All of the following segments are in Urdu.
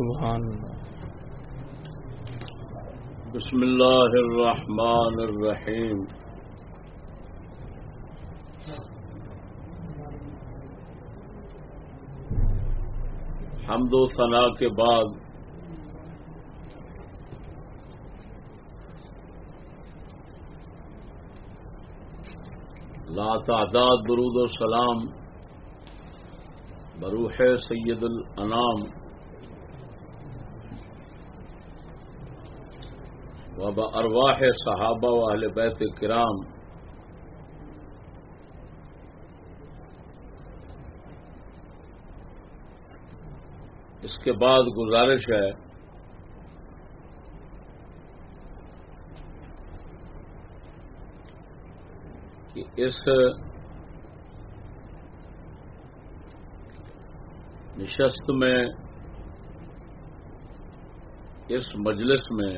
سبحان بسم اللہ الرحمن الرحیم۔ حمد و ثناء کے بعد لا تعداد درود و سلام بروح سید الانام و ارواح صحابہ و اہل بیت کرام اس کے بعد گزارش ہے کہ اس نشست میں، اس مجلس میں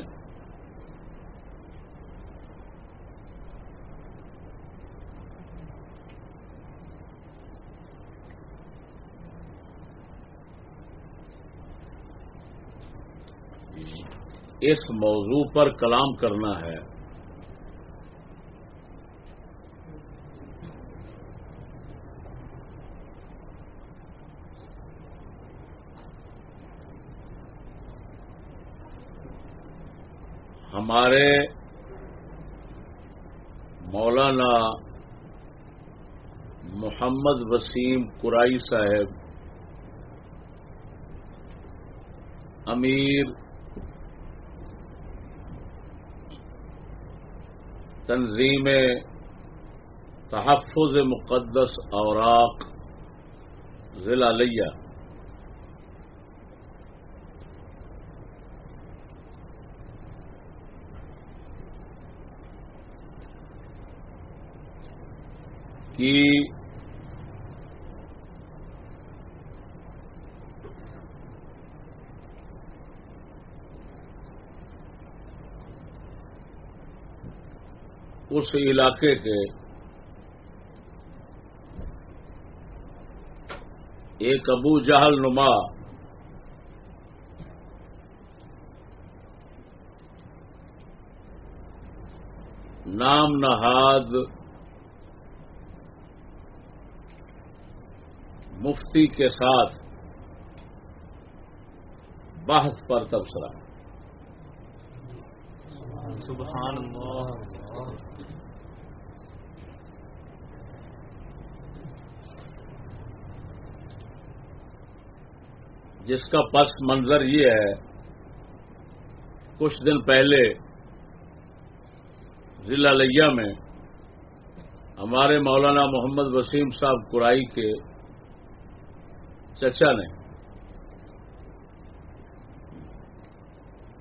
اس موضوع پر کلام کرنا ہے۔ ہمارے مولانا محمد وسیم قرائی صاحب امیر تنظیم تحفظ مقدس اوراق ضلع لیا کی اس علاقے کے ایک ابو جہل نما نام نہاد مفتی کے ساتھ بحث پر تبصرہ۔ سبحان اللہ۔ جس کا پس منظر یہ ہے، کچھ دن پہلے ضلع لیا میں ہمارے مولانا محمد وسیم صاحب کرائی کے چچا نے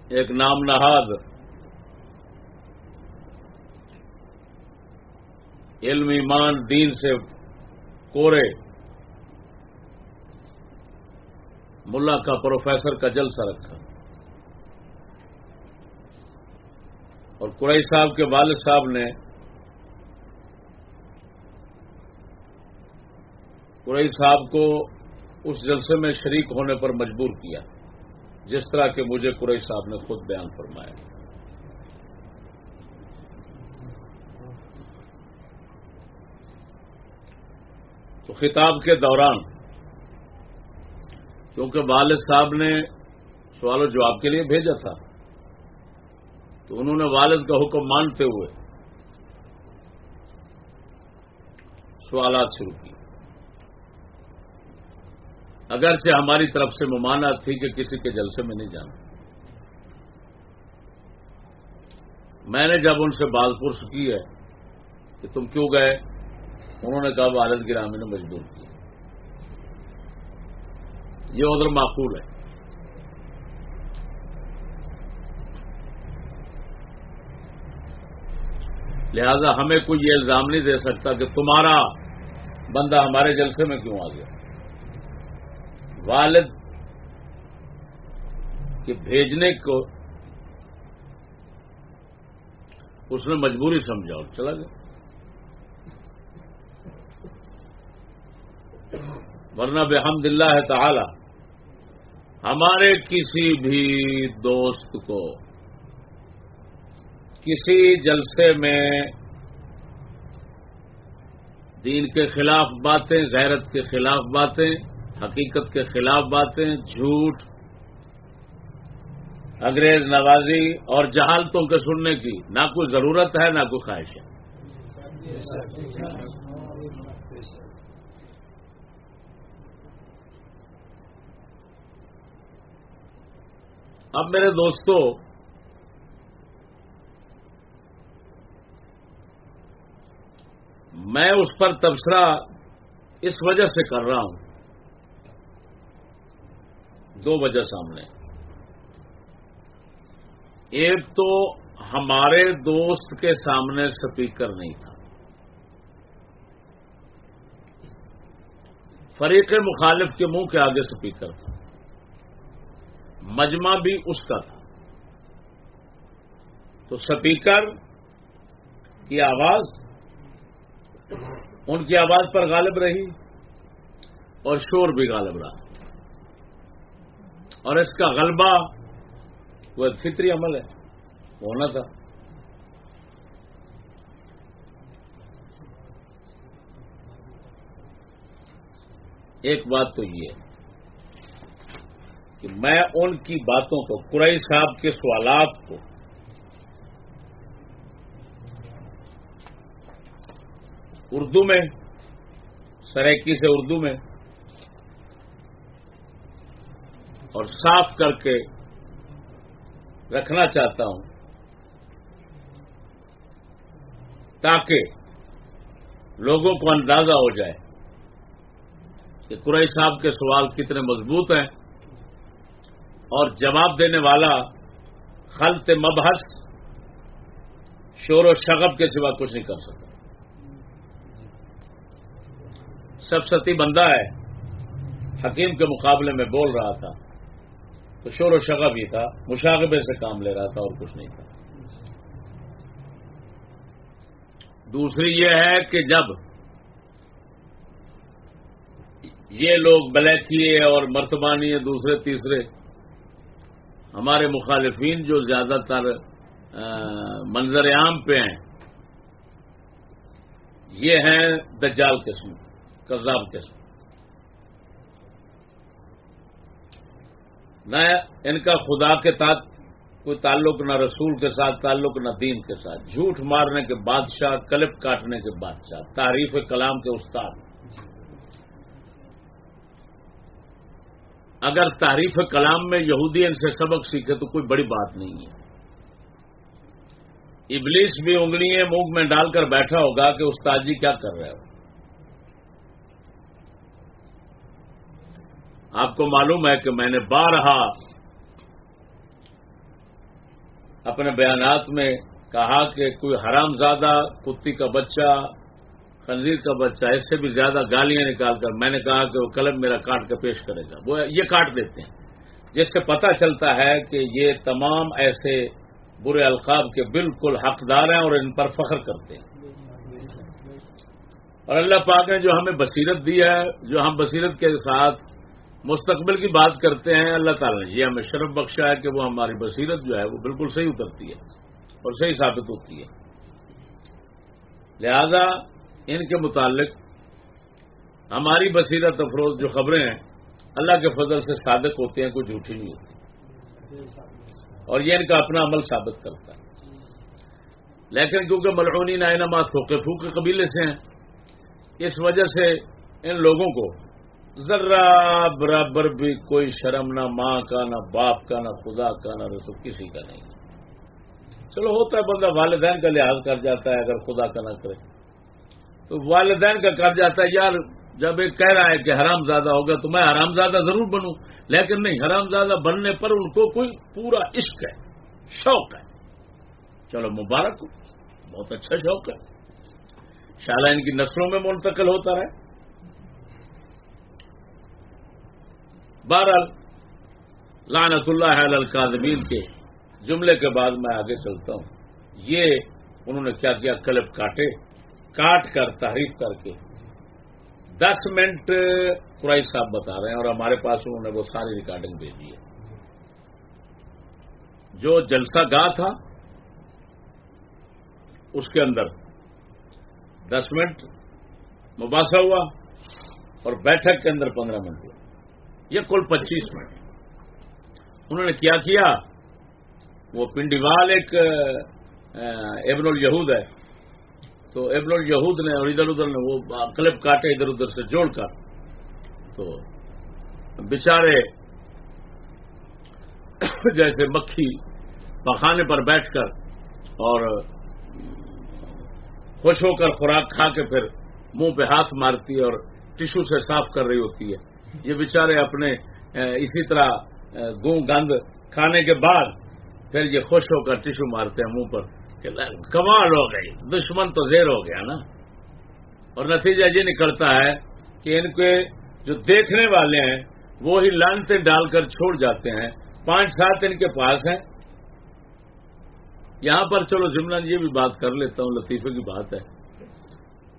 ایک نام نہاد علم ایمان دین سے کورے ملا کا پروفیسر کا جلسہ رکھا۔ اور قرئی صاحب کے والد صاحب نے قرئی صاحب کو اس جلسے میں شریک ہونے پر مجبور کیا، جس طرح کہ مجھے قرئی صاحب نے خود بیان فرمایا۔ تو خطاب کے دوران کیونکہ والد صاحب نے سوال و جواب کے لیے بھیجا تھا۔ تو انہوں نے والد کا حکم مانتے ہوئے سوالات شروع کی اگرچہ ہماری طرف سے ممانعت تھی کہ کسی کے جلسے میں نہیں جانا۔ میں نے جب ان سے بال پرس کی ہے کہ تم کیوں گئے، انہوں نے کہا والد گرامی نے مجبور کیا۔ یہ ادھر معقول ہے۔ لہذا ہمیں کوئی یہ الزام نہیں دے سکتا کہ تمہارا بندہ ہمارے جلسے میں کیوں آ گیا۔ والد کے بھیجنے کو اس نے مجبوری سمجھا اور چلا گیا۔ ورنہ بحمد اللہ تعالی ہمارے کسی بھی دوست کو کسی جلسے میں دین کے خلاف باتیں، غیرت کے خلاف باتیں، حقیقت کے خلاف باتیں، جھوٹ، انگریز نوازی اور جہالتوں کے سننے کی، نہ کوئی ضرورت ہے، نہ کوئی خواہش ہے۔ اب میرے دوستوں میں اس پر تبصرہ اس وجہ سے کر رہا ہوں۔ دو وجہ سامنے۔ ایک تو ہمارے دوست کے سامنے سپیکر نہیں تھا۔ فریق مخالف کے منہ کے آگے سپیکر تھا۔ مجمع بھی اس کا تھا۔ تو سپیکر کی آواز، ان کی آواز پر غالب رہی اور شور بھی غالب رہا۔ اور اس کا غلبہ وہ ایک فطری عمل ہے ہونا تھا۔ ایک بات تو یہ ہے کہ میں ان کی باتوں کو قرئی صاحب کے سوالات کو اردو میں، سریکی سے اردو میں اور صاف کر کے رکھنا چاہتا ہوں تاکہ لوگوں کو اندازہ ہو جائے کہ قرئی صاحب کے سوال کتنے مضبوط ہیں۔ اور جواب دینے والا خلط مبحث شور و شغب کے سوا کچھ نہیں کر سکتا۔ سب ستی بندہ ہے، حکیم کے مقابلے میں بول رہا تھا۔ تو شور و شغب ہی تھا، مشاغبے سے کام لے رہا تھا اور کچھ نہیں تھا۔ دوسری یہ ہے کہ جب یہ لوگ بلیکیے اور مرتبانی دوسرے، تیسرے ہمارے مخالفین جو زیادہ تر منظر عام پہ ہیں، یہ ہیں دجال قسم، کذاب قسم۔ نہ ان کا خدا کے ساتھ کوئی تعلق، نہ رسول کے ساتھ تعلق، نہ دین کے ساتھ۔ جھوٹ مارنے کے بادشاہ، کلپ کاٹنے کے بادشاہ، تعریف کلام کے استاد۔ اگر تعریف کلام میں یہودی ان سے سبق سیکھے تو کوئی بڑی بات نہیں ہے۔ ابلیس بھی انگلیاں منہ میں ڈال کر بیٹھا ہوگا کہ استاد جی کیا کر رہے ہو۔ آپ کو معلوم ہے کہ میں نے بارہا اپنے بیانات میں کہا کہ کوئی حرام زادہ، کتی کا بچہ خنزیر کا بچہ اس سے بھی زیادہ گالیاں نکال کر میں نے کہا کہ وہ قلم میرا کاٹ کے پیش کرے گا۔ وہ یہ کاٹ دیتے ہیں۔ جس سے پتا چلتا ہے کہ یہ تمام ایسے برے القاب کے بالکل حقدار ہیں اور ان پر فخر کرتے ہیں۔ اور اللہ پاک نے جو ہمیں بصیرت دی ہے، جو ہم بصیرت کے ساتھ مستقبل کی بات کرتے ہیں، اللہ تعالیٰ نے یہ ہمیں شرف بخشا ہے کہ وہ ہماری بصیرت جو ہے وہ بالکل صحیح اترتی ہے اور صحیح ثابت ہوتی ہے۔ لہذا ان کے متعلق ہماری بصیرت افروز جو خبریں ہیں، اللہ کے فضل سے صادق ہوتے ہیں، کوئی جھوٹی نہیں ہوتی۔ اور یہ ان کا اپنا عمل ثابت کرتا ہے۔ لیکن کیونکہ ملعونی نائنما فوقفو کے قبیلے سے ہیں، اس وجہ سے ان لوگوں کو ذرا برابر بھی کوئی شرم، نہ ماں کا، نہ باپ کا، نہ خدا کا، نہ رسول، کسی کا نہیں۔ چلو ہوتا ہے، بندہ والدین کا لحاظ کر جاتا ہے، اگر خدا کا نہ کرے۔ تو والدین کا کر جاتا ہے، یار جب ایک کہہ رہا ہے کہ حرام زیادہ ہوگا تو میں حرام زیادہ ضرور بنوں، لیکن نہیں حرام زیادہ بننے پر ان کو کوئی پورا عشق ہے، شوق ہے۔ چلو مبارک ہو، بہت اچھا شوق ہے۔ شالا ان کی نسلوں میں منتقل ہوتا رہے۔ بہرحال، لعنت اللہ علی القاظمین کے جملے کے بعد میں آگے چلتا ہوں۔ یہ انہوں نے کیا کیا کلب کاٹے۔ کاٹ کر تعریف کر کے۔ دس منٹ قرائش صاحب بتا رہے ہیں اور ہمارے پاس انہوں نے وہ ساری ریکارڈنگ بھیجی ہے۔ جو جلسہ گاہ تھا، اس کے اندر دس منٹ مباحثہ ہوا اور بیٹھک کے اندر پندرہ منٹ ہوا۔ یہ کل پچیس منٹ۔ انہوں نے کیا کیا؟ وہ پنڈیوال ایک ابن الہود ہے۔ تو ابن الہود نے اور ادھر ادھر نے وہ کلب کاٹے ادھر ادھر سے جوڑ کر۔ تو بچارے جیسے مکھی پخانے پر بیٹھ کر اور خوش ہو کر خوراک کھا کے پھر منہ پہ ہاتھ مارتی ہے اور ٹشو سے صاف کر رہی ہوتی ہے۔ یہ بےچارے اپنے اسی طرح گوں گند کھانے کے بعد پھر یہ خوش ہو کر ٹشو مارتے ہیں منہ پر۔ کمال ہو گئی۔ دشمن تو زیر ہو گیا نا۔ اور نتیجہ یہ نکلتا ہے کہ ان کے جو دیکھنے والے ہیں وہی لانتے ڈال کر چھوڑ جاتے ہیں۔ پانچ سات ان کے پاس ہیں۔ یہاں پر چلو جملہ یہ بھی بات کر لیتا ہوں، لطیفے کی بات ہے۔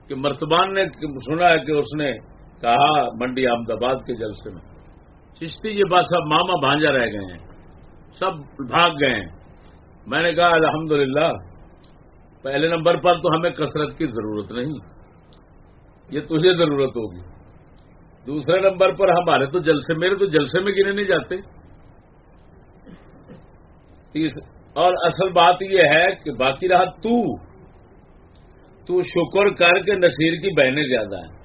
کہ مرتبان نے سنا ہے کہ اس نے کہا منڈی احمد آباد کے جلسے میں۔ چشتی یہ بات سب ماما بھانجا رہ گئے ہیں۔ سب بھاگ گئے ہیں۔ میں نے کہا الحمدللہ پہلے نمبر پر تو ہمیں کثرت کی ضرورت نہیں۔ یہ تجھے ضرورت ہوگی۔ دوسرے نمبر پر ہمارے تو جلسے، میرے تو جلسے میں گنے نہیں جاتے۔ اور اصل بات یہ ہے کہ باقی رہا تو۔ تو شکر کر کے نصیر کی بہنیں زیادہ ہیں۔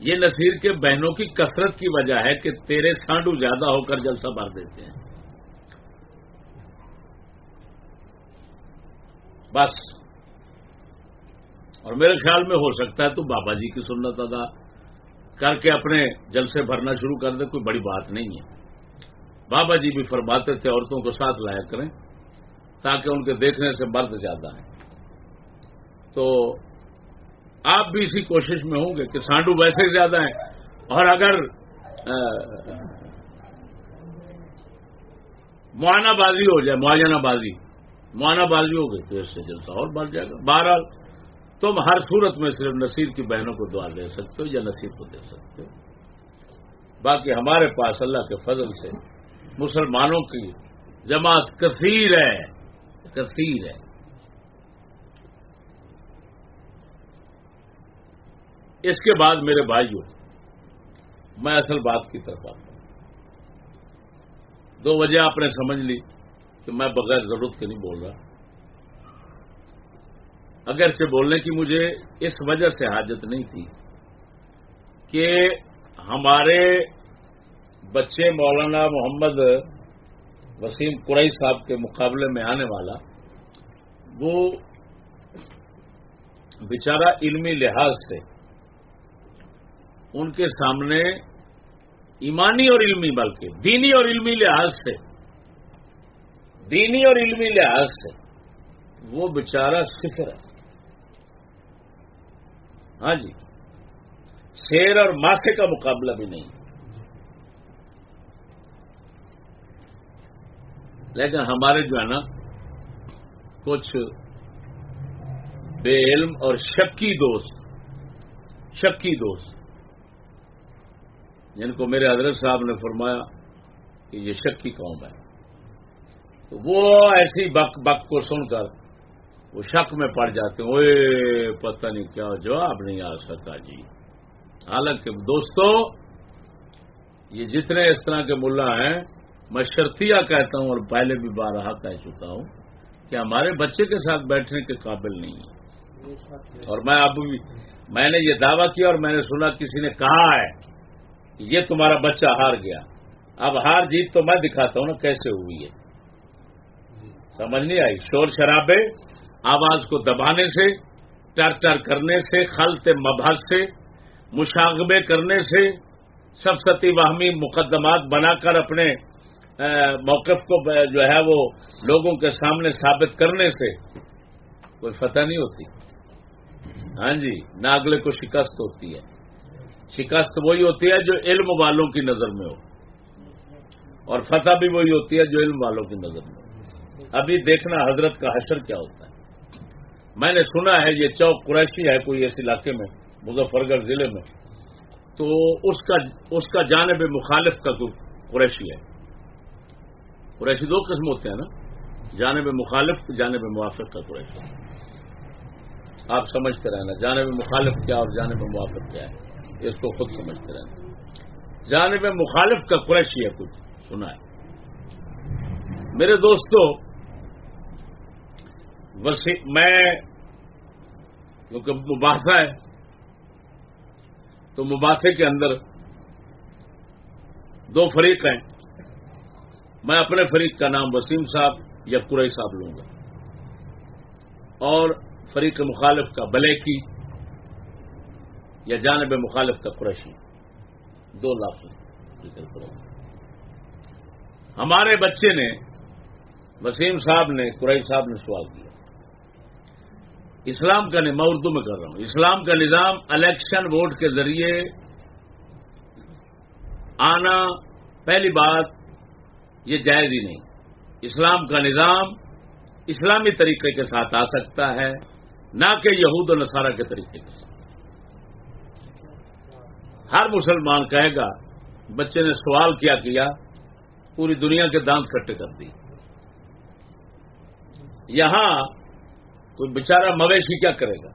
یہ نصیر کے بہنوں کی کثرت کی وجہ ہے کہ تیرے سانڈو زیادہ ہو کر جلسہ بھر دیتے ہیں۔ بس۔ اور میرے خیال میں ہو سکتا ہے تو بابا جی کی سنت ادا کر کے اپنے جلسے بھرنا شروع کر دے، کوئی بڑی بات نہیں ہے۔ بابا جی بھی فرماتے تھے، عورتوں کو ساتھ لایا کریں تاکہ ان کے دیکھنے سے مرد زیادہ ہیں۔ تو آپ بھی اسی کوشش میں ہوں گے کہ سانڈو ویسے زیادہ ہیں۔ اور اگر معائنہ بازی ہو جائے معینہ بازی معائنہ بازی ہو گئی تو اس سے جلسہ اور بڑھ جائے گا۔ بہرحال تم ہر صورت میں صرف نصیر کی بہنوں کو دعا دے سکتے ہو یا نصیر کو دے سکتے ہو۔ باقی ہمارے پاس اللہ کے فضل سے مسلمانوں کی جماعت کثیر ہے۔ کثیر ہے۔ اس کے بعد میرے بھائیوں میں اصل بات کی طرف آتا ہوں۔ دو وجہ آپ نے سمجھ لی۔ کہ میں بغیر ضرورت کے نہیں بول رہا۔ اگرچہ بولنے کی مجھے اس وجہ سے حاجت نہیں تھی کہ ہمارے بچے مولانا محمد وسیم قرئی صاحب کے مقابلے میں آنے والا، وہ بیچارہ علمی لحاظ سے ان کے سامنے ایمانی اور علمی، بلکہ دینی اور علمی لحاظ سے دینی اور علمی لحاظ سے وہ بیچارہ صفر ہے۔ ہاں جی شیر اور ماسے کا مقابلہ بھی نہیں۔ لیکن ہمارے جو ہے نا، کچھ بے علم اور شکی دوست شکی دوست، جن کو میرے حضرت صاحب نے فرمایا کہ یہ شکی قوم ہے۔ تو وہ ایسی بک بک کو سن کر وہ شک میں پڑ جاتے ہیں۔ اوے پتہ نہیں کیا جواب نہیں آ سکتا جی۔ حالانکہ دوستو، یہ جتنے اس طرح کے ملا ہیں، میں شرطیہ کہتا ہوں اور پہلے بھی بارہا کہہ چکا ہوں کہ ہمارے بچے کے ساتھ بیٹھنے کے قابل نہیں ہے اور میں اب بھی، میں نے یہ دعویٰ کیا اور میں نے سنا کسی نے کہا ہے کہ یہ تمہارا بچہ ہار گیا۔ اب ہار جیت تو میں دکھاتا ہوں نا کیسے ہوئی ہے۔ سمجھ نہیں آئی۔ شور شرابے، آواز کو دبانے سے، ٹر ٹر کرنے سے، خلط مبحث سے، مشاغبے کرنے سے سب ستی واہمی مقدمات بنا کر اپنے موقف کو جو ہے وہ لوگوں کے سامنے ثابت کرنے سے کوئی فتح نہیں ہوتی۔ ہاں جی نہ اگلے کو شکست ہوتی ہے۔ شکست وہی ہوتی ہے جو علم والوں کی نظر میں ہو۔ اور فتح بھی وہی ہوتی ہے جو علم والوں کی نظر میں ہو۔ ابھی دیکھنا حضرت کا حشر کیا ہوتا ہے۔ میں نے سنا ہے یہ چوک قریشی ہے کوئی اس علاقے میں مظفر گڑھ ضلع میں۔ تو اس کا اس کا جانب مخالف کا قریشی ہے۔ قریشی دو قسم ہوتے ہیں نا۔ جانب مخالف، جانب موافق کا قریشی۔ آپ سمجھتے رہنا، جانب مخالف کیا اور جانب موافق کیا ہے۔ اس کو خود سمجھتے رہنا۔ جانب مخالف کا قریشی ہے کچھ، سنا ہے۔ میرے دوستو میں کیونکہ مباحثہ ہے، تو مباحثے کے اندر دو فریق ہیں۔ میں اپنے فریق کا نام وسیم صاحب یا قرئی صاحب لوں گا۔ اور فریق مخالف کا بلیکی یا جانب مخالف کا قریشی۔ دو لاکھ ذکر ہمارے بچے نے وسیم صاحب نے قرئی صاحب نے سوال کیا۔ اسلام کا نہیں، میں اردو میں کر رہا ہوں۔ اسلام کا نظام الیکشن ووٹ کے ذریعے آنا، پہلی بات یہ جائز ہی نہیں۔ اسلام کا نظام اسلامی طریقے کے ساتھ آ سکتا ہے، نہ کہ یہود و نصارہ کے طریقے کے ساتھ۔ ہر مسلمان کہے گا، بچے نے سوال کیا کیا، پوری دنیا کے دانت کٹے کر دی یہاں کوئی بیچارہ مویشی کیا کرے گا؟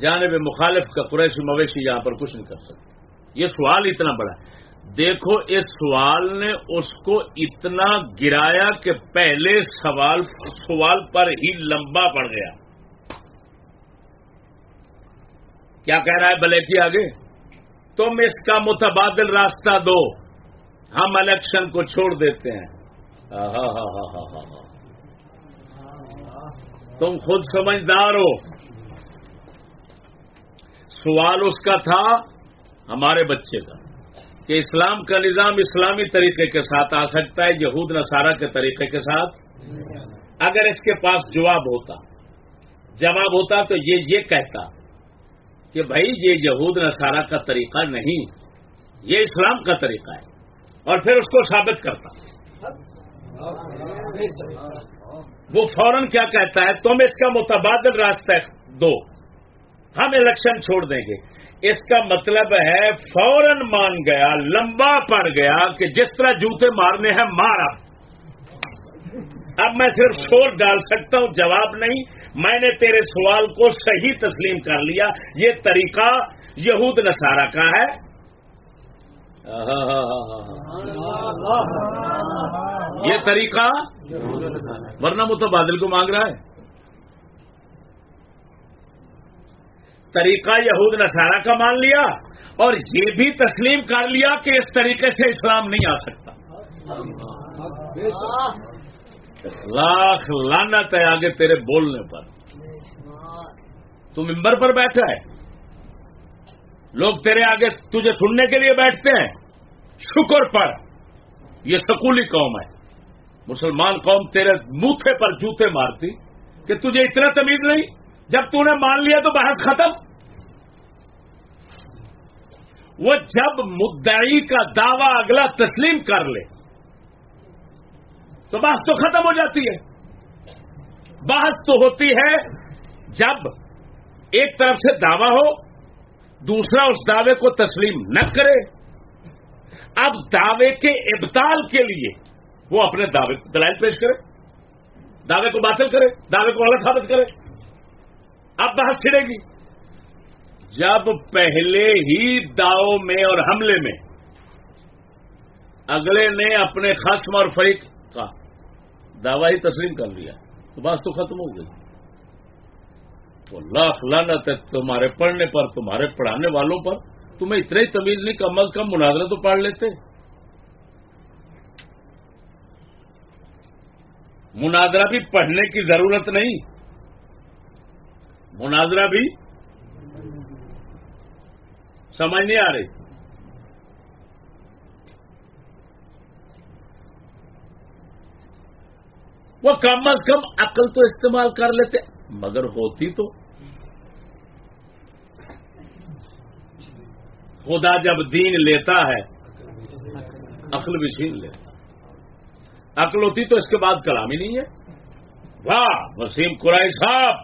جانب مخالف کا قریشی مویشی یہاں پر کچھ نہیں کر سکتا۔ یہ سوال اتنا بڑا ہے۔ دیکھو، اس سوال نے اس کو اتنا گرایا کہ پہلے سوال سوال پر ہی لمبا پڑ گیا۔ کیا کہہ رہا ہے بلیکی آگے؟ تم اس کا متبادل راستہ دو۔ ہم الیکشن کو چھوڑ دیتے ہیں۔ ہاں ہاں ہاں ہاں ہاں ہاں تم خود سمجھدار ہو۔ سوال اس کا تھا ہمارے بچے کا کہ اسلام کا نظام اسلامی طریقے کے ساتھ آ سکتا ہے، یہود، نصارہ کے طریقے کے ساتھ؟ اگر اس کے پاس جواب ہوتا جواب ہوتا تو یہ یہ کہتا کہ بھائی یہ یہود، نصارہ کا طریقہ نہیں، یہ اسلام کا طریقہ ہے اور پھر اس کو ثابت کرتا۔ وہ فوراً کیا کہتا ہے؟ تم اس کا متبادل راستہ دو۔ ہم الیکشن چھوڑ دیں گے۔ اس کا مطلب ہے فوراً مان گیا، لمبا پڑ گیا کہ جس طرح جوتے مارنے ہیں، مارا۔ اب میں صرف شور ڈال سکتا ہوں، جواب نہیں۔ میں نے تیرے سوال کو صحیح تسلیم کر لیا۔ یہ طریقہ یہود نصارہ کا ہے۔ یہ طریقہ ورنہ متبادل کو مانگ رہا ہے۔ طریقہ یہود نصارہ کا مان لیا اور یہ بھی تسلیم کر لیا کہ اس طریقے سے اسلام نہیں آ سکتا۔ لاکھ لانت ہے آگے تیرے بولنے پر۔ تو ممبر پر بیٹھا ہے۔ لوگ تیرے آگے تجھے سننے کے لیے بیٹھتے ہیں۔ شکر پر۔ یہ سکولی قوم ہے۔ مسلمان قوم تیرے موتھے پر جوتے مارتی کہ تجھے اتنا تمیز نہیں۔ جب تو نے مان لیا تو بحث ختم۔ وہ جب مدعی کا دعوی اگلا تسلیم کر لے، تو بحث تو ختم ہو جاتی ہے۔ بحث تو ہوتی ہے جب ایک طرف سے دعویٰ ہو دوسرا اس دعوے کو تسلیم نہ کرے۔ اب دعوے کے ابتال کے لیے وہ اپنے دعوے دلائل پیش کرے، دعوے کو باطل کرے، دعوے کو غلط ثابت کرے۔ اب بحث چھڑے گی۔ جب پہلے ہی داؤ میں اور حملے میں اگلے نے اپنے خصم اور فریق کا دعوی ہی تسلیم کر لیا، تو بات تو ختم ہو گئی۔ وہ لاکھ لانت ہے تمہارے پڑھنے پر، تمہارے پڑھانے والوں پر۔ تمہیں اتنے ہی تمیز نہیں کم از کم مناظرہ تو پڑھ لیتے۔ مناظرہ بھی پڑھنے کی ضرورت نہیں۔ مناظرہ بھی سمجھ نہیں آ رہی۔ وہ کم از کم عقل تو استعمال کر لیتے۔ مگر ہوتی تو خدا جب دین لیتا ہے، عقل بھی چھین لیتا عقل ہوتی تو اس کے بعد کلام ہی نہیں ہے۔ واہ، وسیم قرائی صاحب،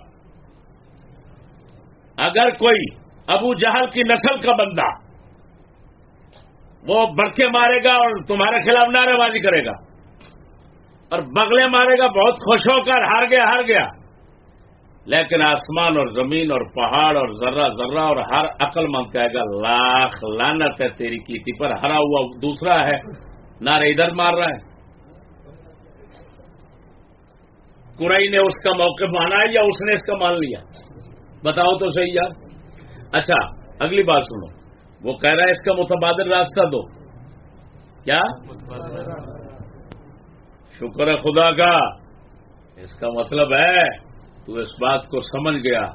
اگر کوئی ابو جہل کی نسل کا بندہ وہ بڑکے مارے گا اور تمہارے خلاف نعرے بازی کرے گا اور بغلے مارے گا، بہت خوش ہو کر، ہار گیا ہار گیا۔ لیکن آسمان اور زمین اور پہاڑ اور ذرہ ذرہ اور ہر عقل مند کہے گا، لاکھ لانت ہے تیری کیتی پر، ہرا ہوا دوسرا ہے نعرے ادھر مار رہا ہے۔ کورئی نے اس کا موقع مانا ہے یا اس نے اس کا مان لیا؟ بتاؤ تو صحیح یار۔ اچھا اگلی بات سنو۔ وہ کہہ رہا ہے اس کا متبادل راستہ دو۔ کیا؟ شکر ہے خدا کا۔ اس کا مطلب ہے تو اس بات کو سمجھ گیا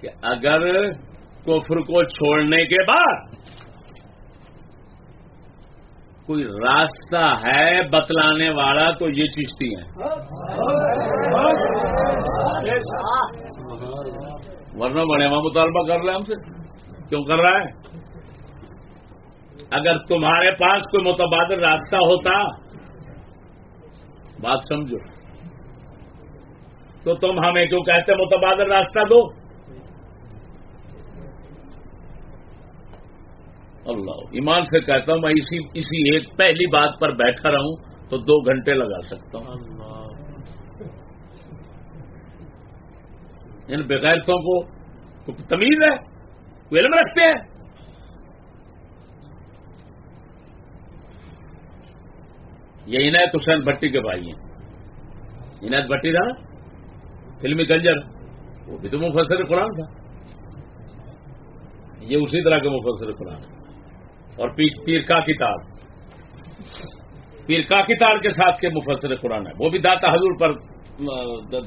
کہ اگر کفر کو چھوڑنے کے بعد کوئی راستہ ہے بتلانے والا تو یہ چیزتی ہیں۔ ورنہ بڑے ماں مطالبہ کر رہے ہیں ہم سے۔ کیوں کر رہا ہے؟ اگر تمہارے پاس کوئی متبادل راستہ ہوتا، بات سمجھو۔ تو تم ہمیں کیوں کہتے متبادل راستہ دو؟ اللہ، ایمان سے کہتا ہوں، میں اسی اسی ایک پہلی بات پر بیٹھا رہوں تو دو گھنٹے لگا سکتا ہوں۔ یعنی ان بغیرتوں کو تمیز ہے؟ علم رکھتے ہیں؟ یہ عنایت حسین بھٹی کے بھائی ہیں۔ عنایت بھٹی تھا فلمی گنجر وہ بھی تو مفسر قرآن تھا۔ یہ اسی طرح کے مفسر قرآن ہے اور پیر کا کتاب۔ پیر کا کتاب کے ساتھ کے مفسر قرآن ہے وہ بھی داتا حضور پر،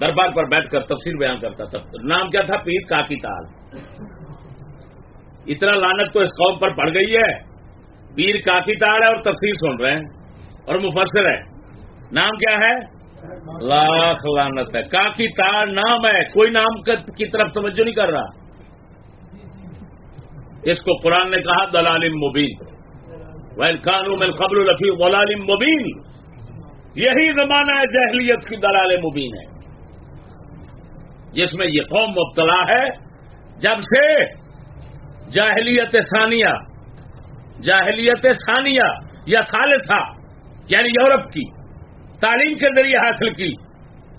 دربار پر بیٹھ کر تفسیر بیان کرتا تھا۔ نام کیا تھا؟ پیر کا کتاب۔ اتنا لانت تو اس قوم پر پڑ گئی ہے۔ پیر کا کتاب ہے اور تفسیر سن رہے ہیں اور مفسر ہے نام کیا ہے؟ لاکھ لانت ہے۔ کا تار نام ہے۔ کوئی نام کی طرف توجہ نہیں کر رہا۔ اس کو قرآن نے کہا دلالم مبین۔ ویل قانون قبل الفی غلالم مبین یہی زمانہ ہے جہلیت کی دلال مبین ہے۔ جس میں یہ قوم مبتلا ہے۔ جب سے جاہلیت ثانیہ جاہلیت ثانیہ یا ثالثہ یعنی یورپ کی تعلیم کے ذریعے حاصل کی،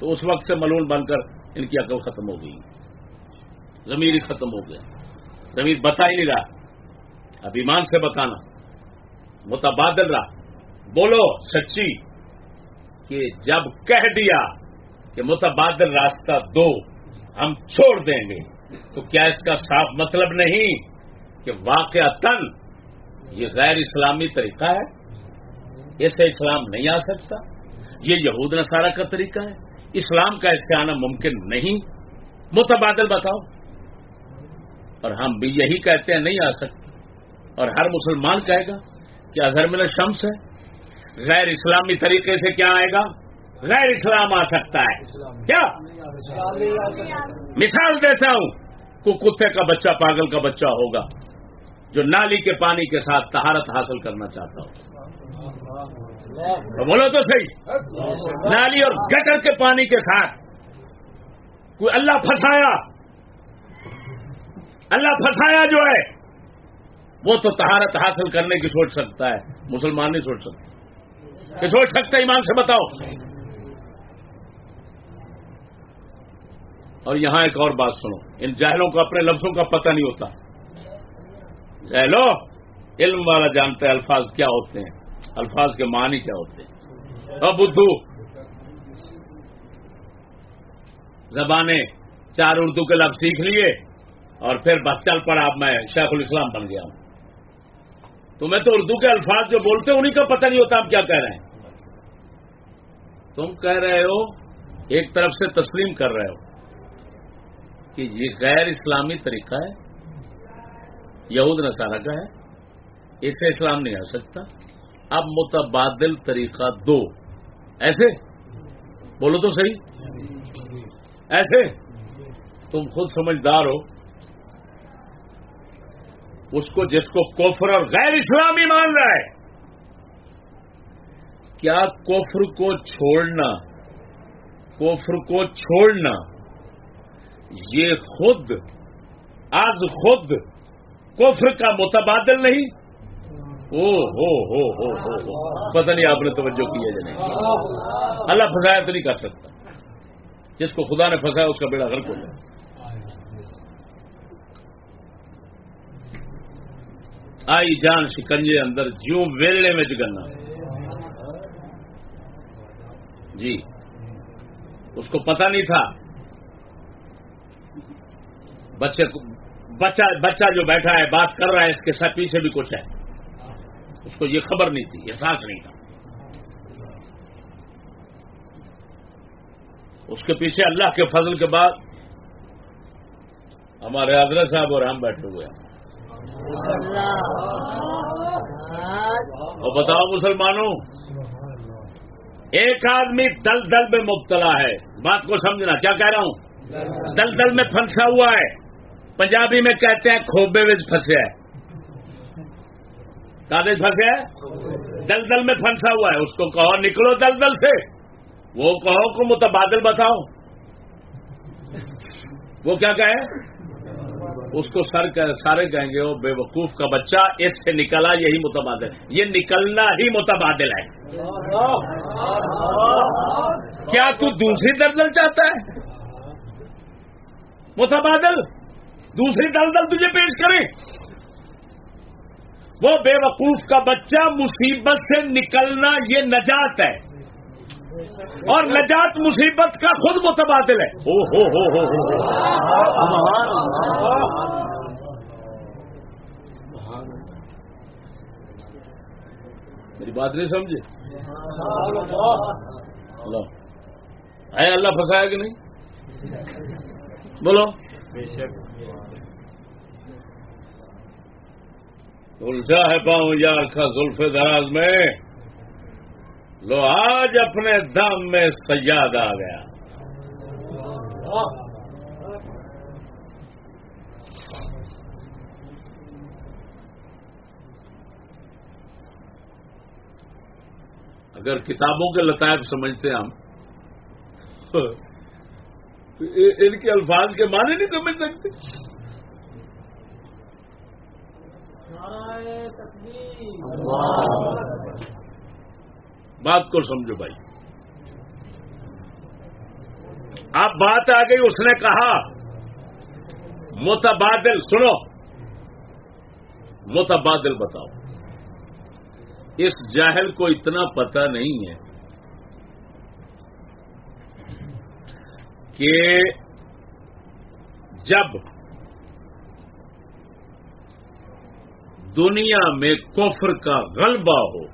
تو اس وقت سے ملون بن کر ان کی عقل ختم ہو گئی۔ ضمیر ختم ہو گیا۔ ضمیر بتا ہی نہیں رہا۔ اب ایمان سے بتانا۔ متبادل رہا۔ بولو سچی کہ جب کہہ دیا کہ متبادل راستہ دو، ہم چھوڑ دیں گے، تو کیا اس کا صاف مطلب نہیں کہ واقع تن یہ غیر اسلامی طریقہ ہے؟ اسے اسلام نہیں آ سکتا۔ یہ یہود نصارہ کا طریقہ ہے؟ اسلام کا اس سے آنا ممکن نہیں۔ متبادل بتاؤ۔ اور ہم بھی یہی کہتے ہیں، نہیں آ سکتے۔ اور ہر مسلمان کہے گا کہ اظہر میں شمس ہے۔ غیر اسلامی طریقے سے کیا آئے گا؟ غیر اسلام آ سکتا ہے۔ کیا؟ مثال دیتا ہوں۔ کو کتے کا بچہ، پاگل کا بچہ ہوگا، جو نالی کے پانی کے ساتھ تہارت حاصل کرنا چاہتا ہو۔ تو بولو تو صحیح۔ نالی اور گٹر کے پانی کے ساتھ کوئی اللہ پھنسایا؟ اللہ پھنسایا جو ہے، وہ تو تہارت حاصل کرنے کی سوچ سکتا ہے۔ مسلمان نہیں سوچ سکتا کہ سوچ سکتا ایمان سے بتاؤ۔ اور یہاں ایک اور بات سنو۔ ان جہلوں کو اپنے لفظوں کا پتہ نہیں ہوتا۔ جہلو علم والا جانتے ہیں الفاظ کیا ہوتے ہیں۔ الفاظ کے معنی کیا ہوتے ہیں؟ اور بدھو زبانیں چار اردو کے لفظ سیکھ لیے اور پھر بس چل پڑا، اب میں شیخ الاسلام بن گیا ہوں۔ تمہیں تو اردو کے الفاظ جو بولتے ہیں انہیں کا پتہ نہیں ہوتا آپ کیا کہہ رہے ہیں۔ تم کہہ رہے ہو، ایک طرف سے تسلیم کر رہے ہو کہ یہ غیر اسلامی طریقہ ہے، یہود نصارہ کا ہے، اس سے اسلام نہیں آ سکتا۔ اب متبادل طریقہ دو۔ ایسے؟ بولو تو صحیح۔ ایسے؟ تم خود سمجھدار ہو۔ اس کو جس کو کوفر اور غیر اسلامی مان رہا ہے۔ کیا کوفر کو چھوڑنا کوفر کو چھوڑنا، یہ خود، آج خود کفر کا متبادل نہیں؟ او ہو ہو ہو ہو پتہ نہیں آپ نے توجہ کی ہے یا نہیں۔ اللہ فضایا تو نہیں کر سکتا۔ جس کو خدا نے پھنسایا اس کا بیڑا غرق ہو جائے۔ آئی جان شکنجے اندر، جیوں ویلنے میں جگنا۔ جی۔ اس کو پتا نہیں تھا۔ بچے بچہ بچہ جو بیٹھا ہے، بات کر رہا ہے، اس کے ساتھ پیچھے بھی کچھ ہے۔ اس کو یہ خبر نہیں تھی احساس نہیں تھا۔ اس کے پیچھے اللہ کے فضل کے بعد ہمارے حضرت صاحب اور ہم بیٹھے ہوئے ہیں۔ اور بتاؤ مسلمانوں، ایک آدمی دل دل میں مبتلا ہے۔ بات کو سمجھنا، کیا کہہ رہا ہوں؟ دل دل میں پھنسا ہوا ہے۔ پنجابی میں کہتے ہیں کھوبے میں پھنسے ہے کاغذ پھنسے ہے دل دل میں پھنسا ہوا ہے۔ اس کو کہو، نکلو دل دل سے۔ وہ کہو کو متبادل بتاؤ۔ وہ کیا کہے؟ اس کو سر سارے کہیں گے وہ بے وقوف کا بچہ، اس سے نکلا یہی متبادل۔ یہ نکلنا ہی متبادل ہے۔ کیا تو دوسری دلدل چاہتا ہے؟ متبادل۔ دوسری دلدل تجھے پیش کرے وہ بے وقوف کا بچہ مصیبت سے نکلنا یہ نجات ہے۔ اور نجات مصیبت کا خود متبادل ہے۔ او ہو ہو ہو ہو میری بات نہیں سمجھے؟ اللہ۔ ہے اللہ پھنسایا کہ نہیں؟ بولو۔ الجھا ہے پاؤں یا رکھا زلف دراز میں۔ لو آج اپنے دم میں سیاد آ گیا۔ اگر کتابوں کے لطائف سمجھتے ہیں ہم، تو ان کے الفاظ کے معنی نہیں سمجھ سکتے۔ بات کو سمجھو بھائی۔ اب بات آ گئی، اس نے کہا، متبادل، سنو۔ متبادل بتاؤ۔ اس جاہل کو اتنا پتہ نہیں ہے کہ جب دنیا میں کفر کا غلبہ ہو۔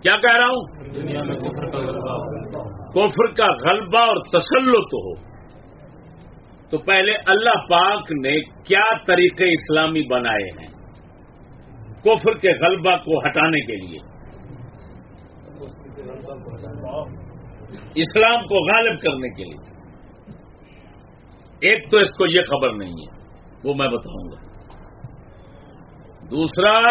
کیا کہہ رہا ہوں؟ دنیا میں کفر کا غلبہ ہو۔ کفر کا غلبہ اور تسلط ہو۔ تو پہلے اللہ پاک نے کیا طریقے اسلامی بنائے ہیں کفر کے غلبہ کو ہٹانے کے لیے؟ اسلام کو غالب کرنے کے لیے۔ ایک تو اس کو یہ خبر نہیں ہے وہ میں بتاؤں گا۔ دوسرا،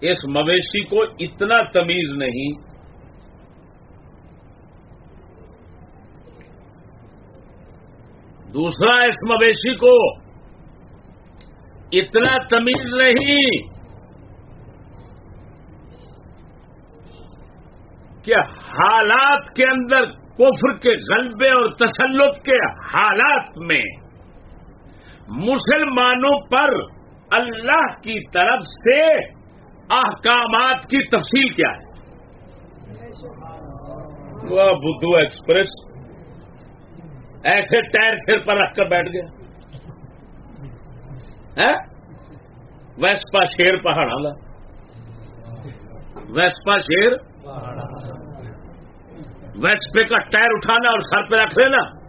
اس مویشی کو اتنا تمیز نہیں دوسرا، اس مویشی کو اتنا تمیز نہیں کہ حالات کے اندر کفر کے غلبے اور تسلط کے حالات میں مسلمانوں پر اللہ کی طرف سے احکامات کی تفصیل کیا ہے؟ بدھو ایکسپریس ایسے ٹائر سر پر رکھ کر بیٹھ گیا ویسپا شیر پہاڑا لا۔ ویسپا شیر۔ ویسپے کا ٹائر اٹھانا اور سر پہ رکھ لینا۔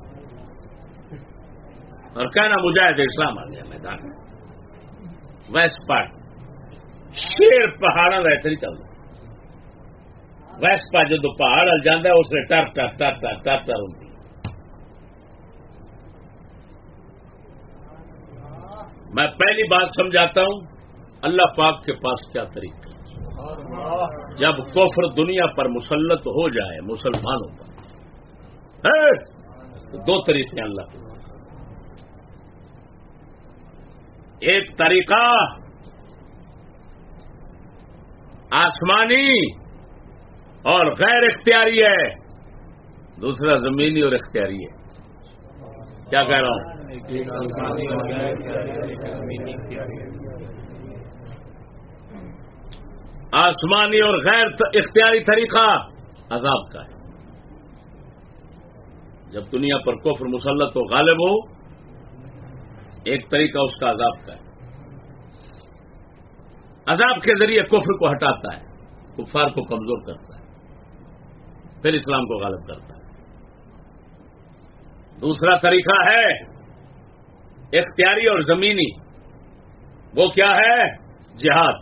اور کہنا مجاہد اسلام آ گیا میدان میں۔ ویسپا شیر پہاڑا رہتے نہیں چلتا ویسپا جدو پہاڑ ہل جانا ہے، اس نے ٹر ٹر ٹر ٹر ٹر ٹر ہوں۔ میں پہلی بات سمجھاتا ہوں، اللہ پاک کے پاس کیا طریقہ جب کفر دنیا پر مسلط ہو جائے، مسلمانوں پر۔ ہاں، دو طریقے اللہ کے۔ ایک طریقہ آسمانی اور غیر اختیاری ہے، دوسرا زمینی اور اختیاری ہے۔ کیا کہہ رہا ہوں؟ آسمانی اور غیر اختیاری طریقہ عذاب کا ہے۔ جب دنیا پر کفر مسلط و غالب ہو ایک طریقہ اس کا عذاب کا ہے۔ عذاب کے ذریعے کفر کو ہٹاتا ہے، کفار کو کمزور کرتا ہے، پھر اسلام کو غالب کرتا ہے۔ دوسرا طریقہ ہے اختیاری اور زمینی۔ وہ کیا ہے؟ جہاد۔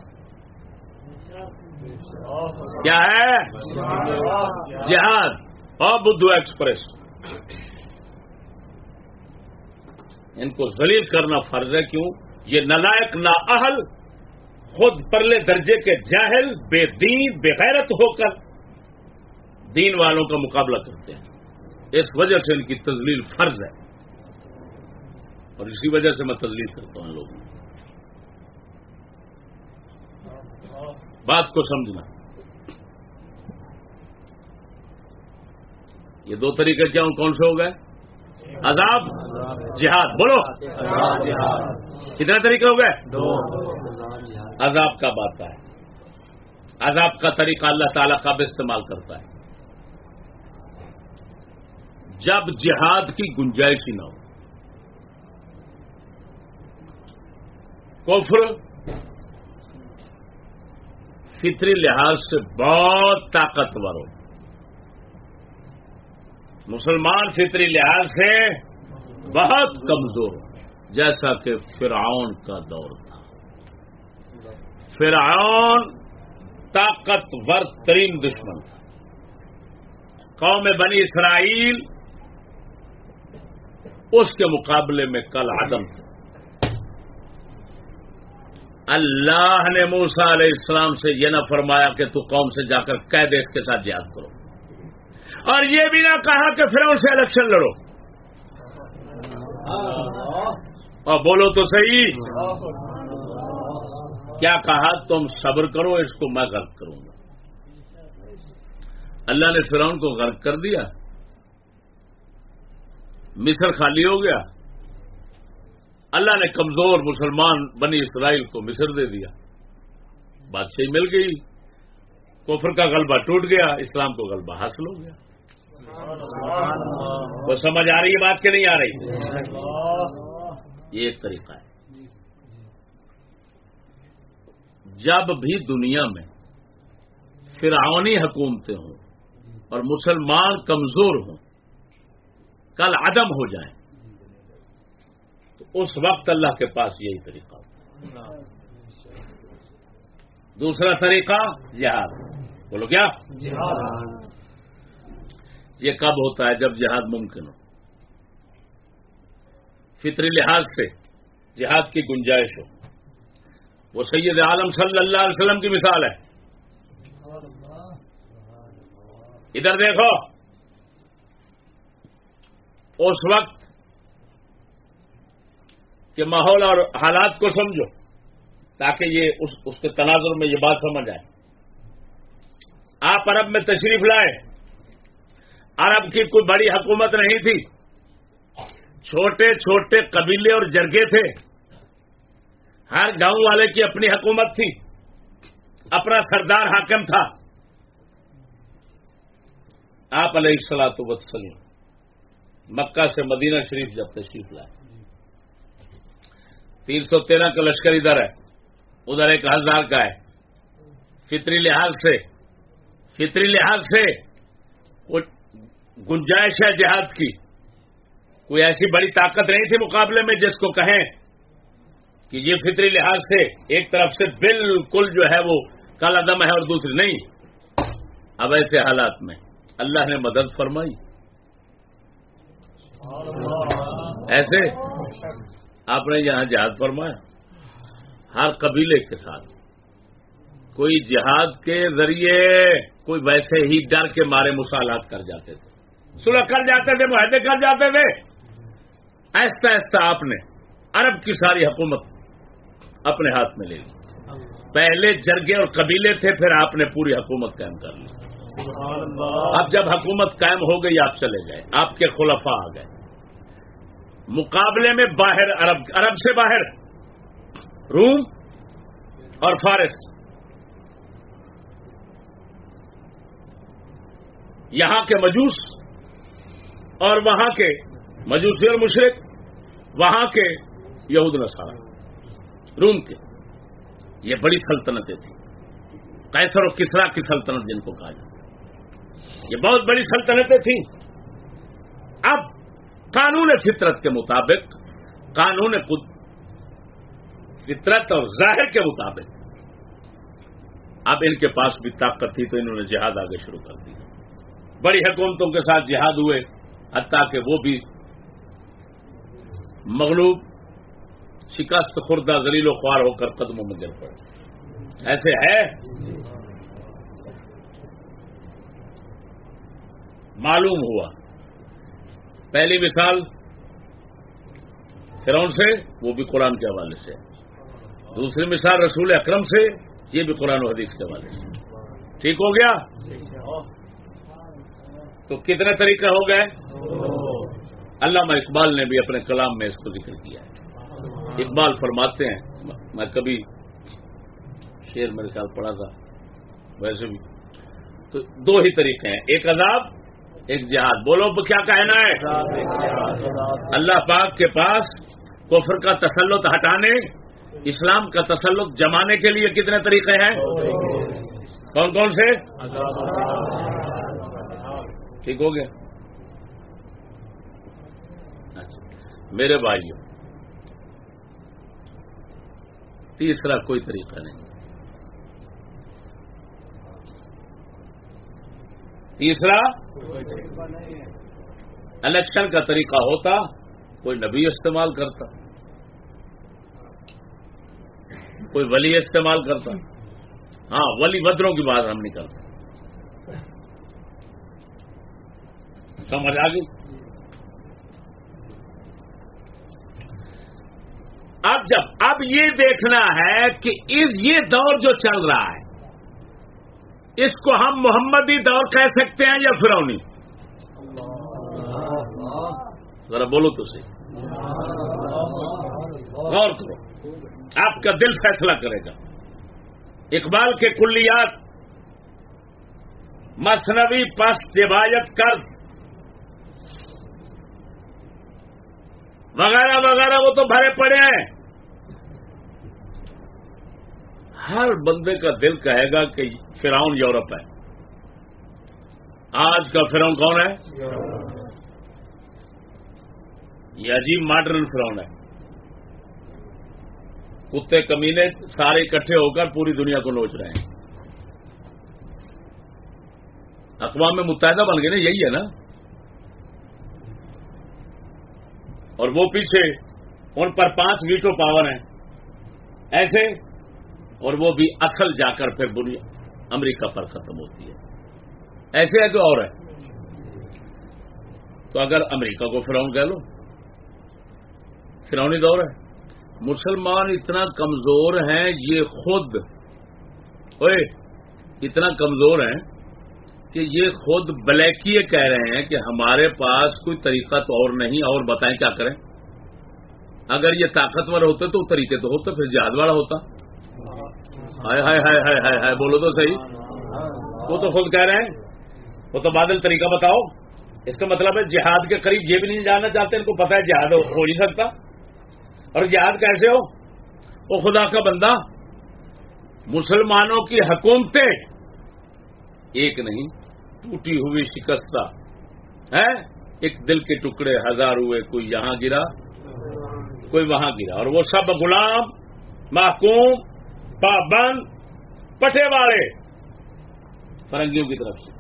کیا ہے؟ جہاد۔ اور بدھو ایکسپریس۔ ان کو ذلیل کرنا فرض ہے کیوں؟ یہ نلائق نا اہل، خود پرلے درجے کے جاہل، بے دین، بے غیرت ہو کر دین والوں کا مقابلہ کرتے ہیں۔ اس وجہ سے ان کی تزلیل فرض ہے۔ اور اسی وجہ سے میں تجلیل کرتا ہوں لوگوں بات کو سمجھنا۔ یہ دو طریقے کیا ہوں؟ کون سے ہو گئے؟ عذاب جہاد بولو۔ کتنے طریقے ہو گئے؟ عذاب کا بات ہے۔ عذاب کا طریقہ اللہ تعالی کا بھی استعمال کرتا ہے؟ جب جہاد کی گنجائش ہی نہ ہو۔ کفر فطری لحاظ سے بہت طاقتور ہو۔ مسلمان فطری لحاظ سے بہت کمزور جیسا کہ فرعون کا دور تھا۔ فرعون طاقتور ترین دشمن تھا۔ قوم بنی اسرائیل اس کے مقابلے میں کل عدم تھا اللہ نے موسا علیہ السلام سے یہ نہ فرمایا کہ تو قوم سے جا کر قید اس کے ساتھ یاد کرو۔ اور یہ بھی نہ کہا کہ پھر ان سے الیکشن لڑو۔ اور بولو تو صحیح۔ کیا کہا؟ تم صبر کرو، اس کو میں غرق کروں گا۔ اللہ نے فرعون کو غرق کر دیا۔ مصر خالی ہو گیا۔ اللہ نے کمزور مسلمان بنی اسرائیل کو مصر دے دیا۔ بادشاہی مل گئی۔ کفر کا غلبہ ٹوٹ گیا، اسلام کو غلبہ حاصل ہو گیا۔ وہ سمجھ آ رہی ہے بات کہ نہیں آ رہی؟ یہ ایک طریقہ ہے۔ جب بھی دنیا میں فرعونی حکومتیں ہوں اور مسلمان کمزور ہوں، کل عدم ہو جائیں، تو اس وقت اللہ کے پاس یہی طریقہ ہوتا دوسرا طریقہ، جہاد۔ بولو کیا؟ یہ کب ہوتا ہے جب جہاد ممکن ہو؟ فطری لحاظ سے جہاد کی گنجائش ہو۔ وہ سید عالم صلی اللہ علیہ وسلم کی مثال ہے۔ ادھر دیکھو۔ اس وقت کہ ماحول اور حالات کو سمجھو، تاکہ یہ اس اس کے تناظر میں یہ بات سمجھ آئے۔ آپ عرب میں تشریف لائے۔ عرب کی کوئی بڑی حکومت نہیں تھی۔ چھوٹے چھوٹے قبیلے اور جرگے تھے۔ ہر گاؤں والے کی اپنی حکومت تھی۔ اپنا سردار حاکم تھا۔ آپ علیہ السلاط وسلم مکہ سے مدینہ شریف جب تشریف لائے۔ تین سو تیرہ کا لشکر ادھر ہے، ادھر ایک ہزار کا ہے۔ فطری لحاظ سے، فطری لحاظ سے گنجائش ہے جہاد کی۔ کوئی ایسی بڑی طاقت نہیں تھی مقابلے میں جس کو کہیں کہ یہ فطری لحاظ سے ایک طرف سے بالکل جو ہے وہ کالا دم ہے اور دوسری نہیں۔ اب ایسے حالات میں اللہ نے مدد فرمائی۔ ایسے آپ نے یہاں جہاد فرمایا۔ ہر قبیلے کے ساتھ۔ کوئی جہاد کے ذریعے کوئی ویسے ہی ڈر کے مارے مسالات کر جاتے تھے۔ سلح کر جاتے تھے معاہدے کر جاتے تھے۔ ایسا ایسا آپ نے عرب کی ساری حکومت اپنے ہاتھ میں لے لی۔ پہلے جرگے اور قبیلے تھے پھر آپ نے پوری حکومت قائم کر لی۔ اب جب حکومت قائم ہو گئی آپ چلے گئے۔ آپ کے خلفاء آ گئے۔ مقابلے میں باہر عرب عرب سے باہر۔ روم اور فارس۔ یہاں کے مجوس اور وہاں کے مجوسی اور مشرق وہاں کے یہود نصارہ، روم کے۔ یہ بڑی سلطنتیں تھیں۔ کیسر و کسرا کی سلطنت جن کو کہا جاتا یہ بہت بڑی سلطنتیں تھیں۔ اب قانون فطرت کے مطابق، قانون فطرت اور ظاہر کے مطابق۔ اب ان کے پاس بھی طاقت تھی تو انہوں نے جہاد آگے شروع کر دی۔ بڑی حکومتوں کے ساتھ جہاد ہوئے۔ حتیٰ کہ وہ بھی مغلوب، شکست خوردہ زلیل و خوار ہو کر قدموں میں گر پڑے۔ ایسے ہے؟ معلوم ہوا۔ پہلی مثال فرون سے، وہ بھی قرآن کے حوالے سے۔ دوسری مثال رسول اکرم سے، یہ بھی قرآن و حدیث کے حوالے سے۔ ٹھیک ہو گیا؟ تو کتنے طریقے ہو گئے علامہ اقبال نے بھی اپنے کلام میں اس کو ذکر کیا ہے۔ اقبال فرماتے ہیں، میں کبھی شیر میرے خیال پڑا تھا، ویسے بھی۔ تو دو ہی طریقے ہیں، ایک عذاب، ایک جہاد۔ بولو کیا کہنا ہے؟ اللہ پاک کے پاس کفر کا تسلط ہٹانے، اسلام کا تسلط جمانے کے لیے کتنے طریقے ہیں؟ کون کون سے؟ ٹھیک ہو گیا؟ اچھا، میرے بھائیوں تیسرا کوئی طریقہ نہیں۔ تیسرا، الیکشن کا طریقہ ہوتا، کوئی نبی استعمال کرتا، کوئی ولی استعمال کرتا۔ ہاں ولی بدروں کی بات ہم نہیں کرتے۔ سمجھ آ گئی؟ اب جب اب یہ دیکھنا ہے کہ اس یہ دور جو چل رہا ہے، اس کو ہم محمدی دور کہہ سکتے ہیں یا فرونی ذرا بولو تو صحیح۔ غور کرو۔ آپ کا دل فیصلہ کرے گا۔ اقبال کے کلیات مصنوی پس جبایت کر وغیرہ وغیرہ وہ تو بھرے پڑے ہیں۔ ہر بندے کا دل کہے گا کہ فراؤن یورپ ہے۔ آج کا فراؤن کون ہے؟ یہ عجیب ماڈرن فراؤن ہے۔ کتے کمینے سارے اکٹھے ہو کر پوری دنیا کو نوچ رہے ہیں۔ اقوام متحدہ بن گئے نا، یہی ہے نا۔ اور وہ پیچھے، ان پر پانچ ویٹو پاور ہیں۔ ایسے، اور وہ بھی اصل جا کر پھر بنی امریکہ پر ختم ہوتی ہے۔ ایسے ہے کہ اور ہے۔ تو اگر امریکہ کو فراؤن کہہ لو فرونی دور ہے۔ مسلمان اتنا کمزور ہیں، یہ خود اوے اتنا کمزور ہیں کہ یہ خود بلیکیے کہہ رہے ہیں کہ ہمارے پاس کوئی طریقہ تو اور نہیں، اور بتائیں کیا کریں؟ اگر یہ طاقتور ہوتے تو طریقے تو ہوتے، پھر جہاد والا ہوتا۔ ہائے ہائے ہائے ہائے ہائے ہائے، بولو تو صحیح۔ وہ تو خود کہہ رہے ہیں۔ وہ تو بادل طریقہ بتاؤ۔ اس کا مطلب ہے جہاد کے قریب یہ بھی نہیں جاننا چاہتے، ان کو پتا ہے جہاد ہو نہیں سکتا۔ اور جہاد کیسے ہو؟ وہ خدا کا بندہ۔ مسلمانوں کی حکومتیں ایک نہیں ٹوٹی ہوئی شکستہ ہے ایک دل کے ٹکڑے ہزار ہوئے، کوئی یہاں گرا، کوئی وہاں گرا، اور وہ سب غلام، محکوم، پابند، پٹے والے، فرنگیوں کی طرف سے۔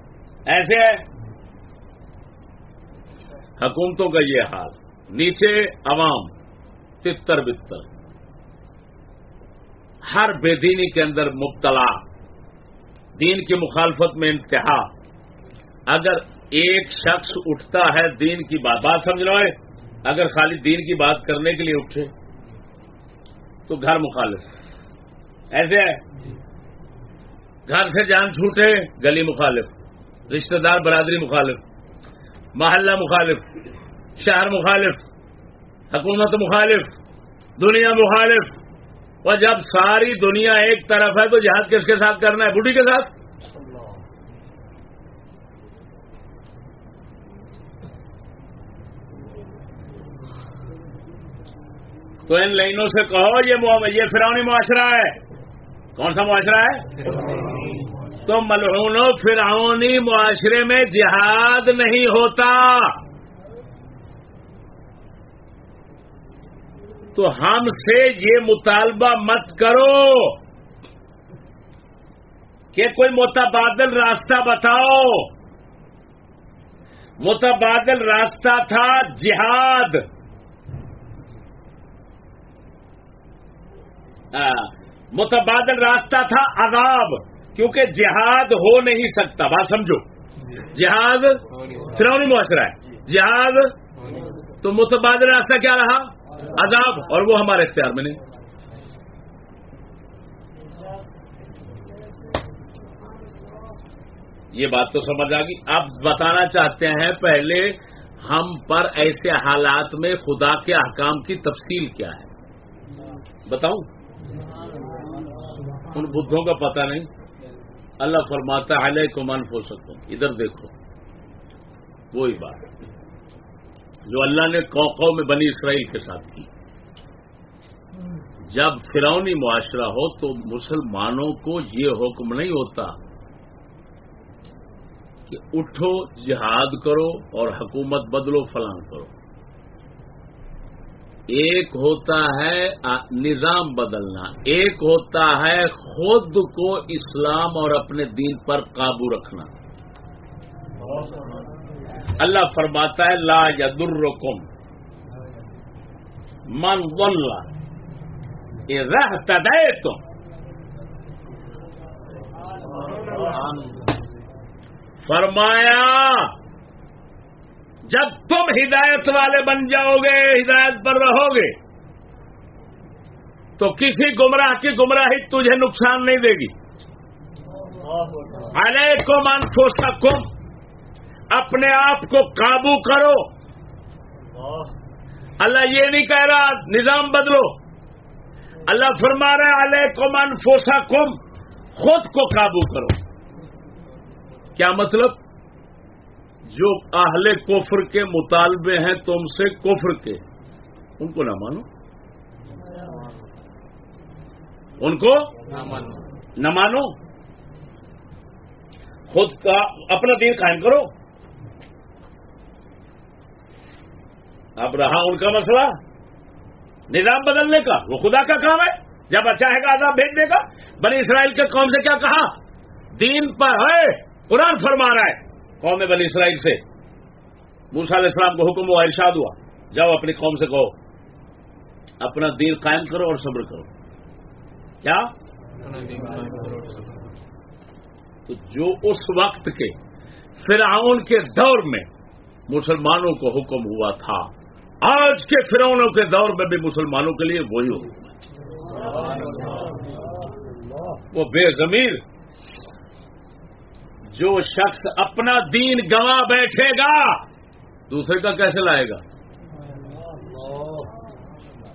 ایسے ہے۔ حکومتوں کا یہ حال، نیچے عوام، تتر بتر۔ ہر بے دینی کے اندر مبتلا، دین کی مخالفت میں انتہا۔ اگر ایک شخص اٹھتا ہے دین کی بات بات سمجھ لو اگر خالی دین کی بات کرنے کے لیے اٹھے، تو گھر مخالف۔ ایسے ہے؟ گھر سے جان چھوٹے، گلی مخالف۔ رشتہ دار، برادری مخالف۔ محلہ مخالف۔ شہر مخالف۔ حکومت مخالف۔ دنیا مخالف۔ اور جب ساری دنیا ایک طرف ہے، تو جہاد کس کے ساتھ کرنا ہے؟ بڈی کے ساتھ۔ تو ان لائنوں سے کہو یہ یہ فرونی معاشرہ ہے۔ کون سا معاشرہ ہے؟ تو ملعون فرعونی معاشرے میں جہاد نہیں ہوتا۔ تو ہم سے یہ مطالبہ مت کرو کہ کوئی متبادل راستہ بتاؤ۔ متبادل راستہ تھا جہاد۔ ہاں. متبادل راستہ تھا عذاب، کیونکہ جہاد ہو نہیں سکتا. بات سمجھو. جہاد فرونی معاشرہ ہے. جہاد تو متبادل راستہ کیا رہا؟ عذاب، اور وہ ہمارے اختیار میں نہیں. یہ بات تو سمجھ آ گئی. اب بتانا چاہتے ہیں پہلے ہم پر ایسے حالات میں خدا کے احکام کی تفصیل کیا ہے؟ بتاؤں. ان بدھوں کا پتہ نہیں۔ اللہ فرماتا علیہ کو من ہو سکتا ادھر دیکھو۔ وہی بات۔ جو اللہ نے کوکو میں بنی اسرائیل کے ساتھ کی۔ جب فرونی معاشرہ ہو تو مسلمانوں کو یہ حکم نہیں ہوتا کہ اٹھو، جہاد کرو اور حکومت بدلو فلان کرو۔ ایک ہوتا ہے نظام بدلنا۔ ایک ہوتا ہے خود کو اسلام اور اپنے دین پر قابو رکھنا۔ اللہ فرماتا ہے، لا یدرکم من ضل۔ رہ تدے تم فرمایا جب تم ہدایت والے بن جاؤ گے، ہدایت پر رہو گے، تو کسی گمراہ کی گمراہی تجھے نقصان نہیں دے گی۔ ارے کو من کم اپنے آپ کو قابو کرو۔ اللہ یہ نہیں کہہ رہا، نظام بدلو۔ اللہ فرما رہے علیہ کو من فوسا کم خود کو قابو کرو۔ کیا مطلب؟ جو اہل کفر کے مطالبے ہیں تم سے کفر کے ان کو نہ مانو۔ ان کو نہ مانو۔ خود کا اپنا دین قائم کرو۔ اب رہا ان کا مسئلہ۔ نظام بدلنے کا وہ خدا کا کام ہے۔ جب اچھا ہے گا آزاد بھیجنے کا۔ بنی اسرائیل کے قوم سے کیا کہا؟ دین پر ہے قرآن فرما رہا ہے۔ قوم بنی اسرائیل سے۔ موسا علیہ السلام کو حکم ہوا، ارشاد ہوا۔ جاؤ اپنی قوم سے کہو، اپنا دین قائم کرو اور صبر کرو۔ کیا؟ تو جو اس وقت کے فرعون کے دور میں مسلمانوں کو حکم ہوا تھا، آج کے فرعونوں کے دور میں بھی مسلمانوں کے لیے وہی حکم ہے۔ وہ بے ضمیر جو شخص اپنا دین گوا بیٹھے گا، دوسرے کا کیسے لائے گا؟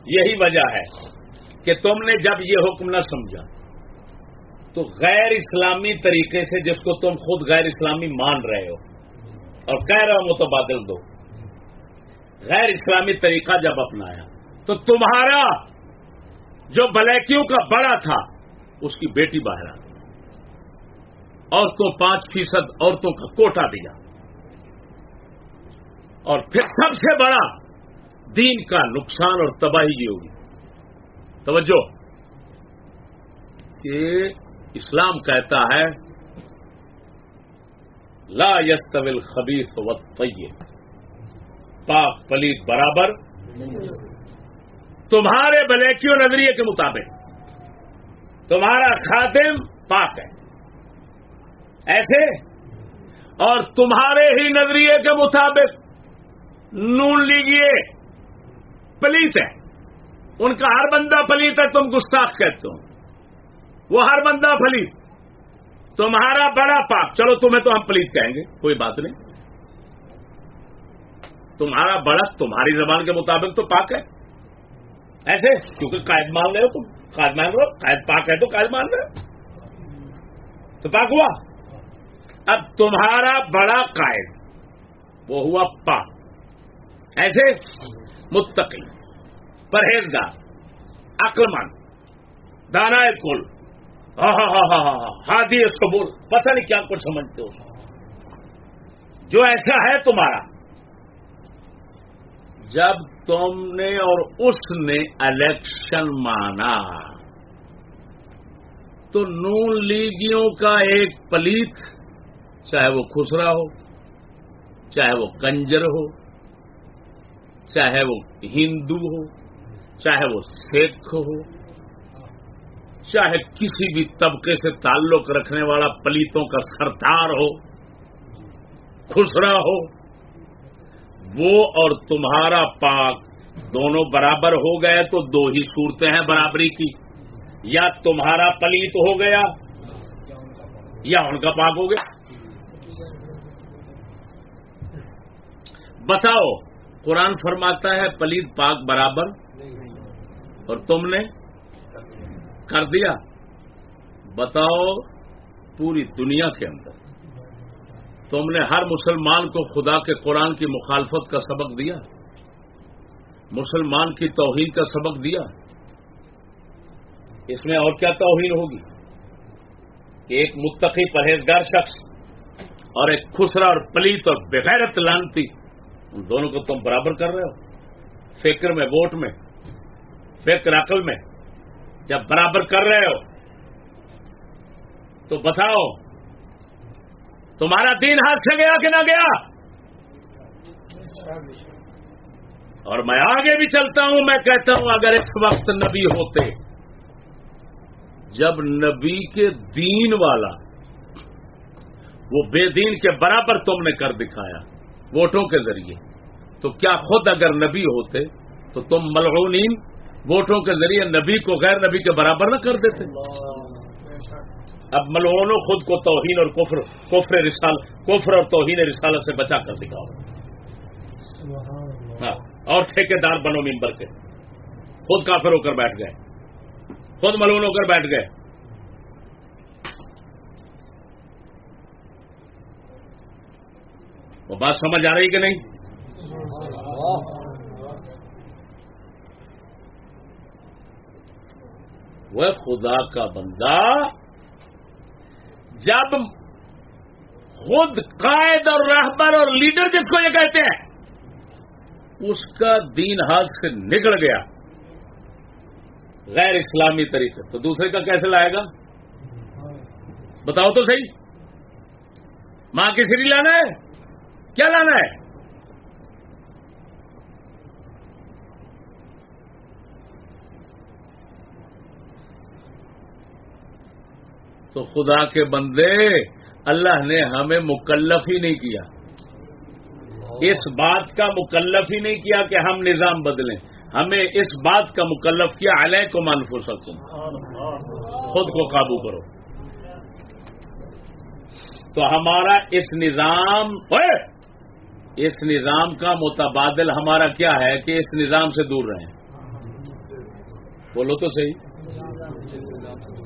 یہی وجہ ہے کہ تم نے جب یہ حکم نہ سمجھا، تو غیر اسلامی طریقے سے جس کو تم خود غیر اسلامی مان رہے ہو، اور کہہ رہے ہو متبادل دو۔ غیر اسلامی طریقہ جب اپنایا، تو تمہارا جو بلیکیوں کا بڑا تھا، اس کی بیٹی باہر آ عورتوں پانچ فیصد عورتوں کا کوٹا دیا۔ اور پھر سب سے بڑا دین کا نقصان اور تباہی یہ ہوگی توجہ۔ کہ اسلام کہتا ہے، لا یستویل خبیص و طیب پاک پلیت برابر۔ تمہارے بلیکیوں نظریے کے مطابق۔ تمہارا خاتم پاک ہے۔ ایسے اور تمہارے ہی نظریے کے مطابق نون لیجیے پلیت ہے ان کا ہر بندہ پلیت ہے، تم گستاخ کہتے ہو۔ وہ ہر بندہ پلیت۔ تمہارا بڑا پاک چلو تمہیں تو ہم پلیت کہیں گے، کوئی بات نہیں۔ تمہارا بڑا، تمہاری زبان کے مطابق تو پاک ہے۔ ایسے، کیونکہ قائد مان رہے ہو تم۔ قائد مان رہے ہو۔ قائد پاک ہے تو قائد مان رہے ہو۔ تو پاک ہوا۔ اب تمہارا بڑا قائد، وہ ہوا پاک ایسے متقی پرہیزگار عقل مند دانا کل۔ ہاں ہاں ہاں ہاں ہاں, ہاں، ہاتھی اس کو بول۔ پتہ نہیں کیا کچھ سمجھتے ہو۔ جو ایسا ہے تمہارا۔ جب تم نے اور اس نے الیکشن مانا، تو نون لیگیوں کا ایک پلیت چاہے وہ خسرا ہو، چاہے وہ کنجر ہو، چاہے وہ ہندو ہو، چاہے وہ سکھ ہو، چاہے کسی بھی طبقے سے تعلق رکھنے والا پلیتوں کا سردار ہو خسرا ہو، وہ اور تمہارا پاک دونوں برابر ہو گئے تو دو ہی صورتیں ہیں برابری کی۔ یا تمہارا پلیت ہو گیا یا ان کا پاک ہو گیا۔ بتاؤ، قرآن فرماتا ہے پلیت پاک برابر؟ اور تم نے کر دیا؟ بتاؤ پوری دنیا کے اندر۔ تم نے ہر مسلمان کو خدا کے قرآن کی مخالفت کا سبق دیا؟ مسلمان کی توہین کا سبق دیا؟ اس میں اور کیا توہین ہوگی؟ کہ ایک متقی پرہیزگار شخص اور ایک خسرا اور پلیت اور بغیرت لانتی ان دونوں کو تم برابر کر رہے ہو۔ فکر میں، ووٹ میں، فکر، عقل میں۔ جب برابر کر رہے ہو، تو بتاؤ، تمہارا دین ہاتھ سے گیا کہ نہ گیا؟ اور میں آگے بھی چلتا ہوں، میں کہتا ہوں، اگر اس وقت نبی ہوتے، جب نبی کے دین والا وہ بے دین کے برابر تم نے کر دکھایا۔ ووٹوں کے ذریعے۔ تو کیا خود اگر نبی ہوتے تو تم ملعونین ووٹوں کے ذریعے نبی کو غیر نبی کے برابر نہ کر دیتے۔ اب ملعونوں خود کو توہین اور کفر کفر رسال کفر اور توہین رسالت سے بچا کر دکھاؤ۔ ہاں اور ٹھیکے دار بنو ممبر کے۔ خود کافر ہو کر بیٹھ گئے۔ خود ملون ہو کر بیٹھ گئے۔ وہ بات سمجھ آ رہی کہ نہیں؟ وہ خدا کا بندہ جب خود قائد اور رہبر اور لیڈر جس کو یہ کہتے ہیں، اس کا دین ہاتھ سے نکل گیا غیر اسلامی طریقے۔ تو دوسرے کا کیسے لائے گا؟ بتاؤ تو صحیح۔ ماں کی سری لانا ہے؟ کیا لانا ہے؟ تو خدا کے بندے، اللہ نے ہمیں مکلف ہی نہیں کیا۔ اس بات کا مکلف ہی نہیں کیا کہ ہم نظام بدلیں۔ ہمیں اس بات کا مکلف کیا علیہ کو مانفو سکوں خود کو قابو کرو۔ تو ہمارا اس نظام اس نظام کا متبادل ہمارا کیا ہے کہ اس نظام سے دور رہیں؟ بولو تو صحیح۔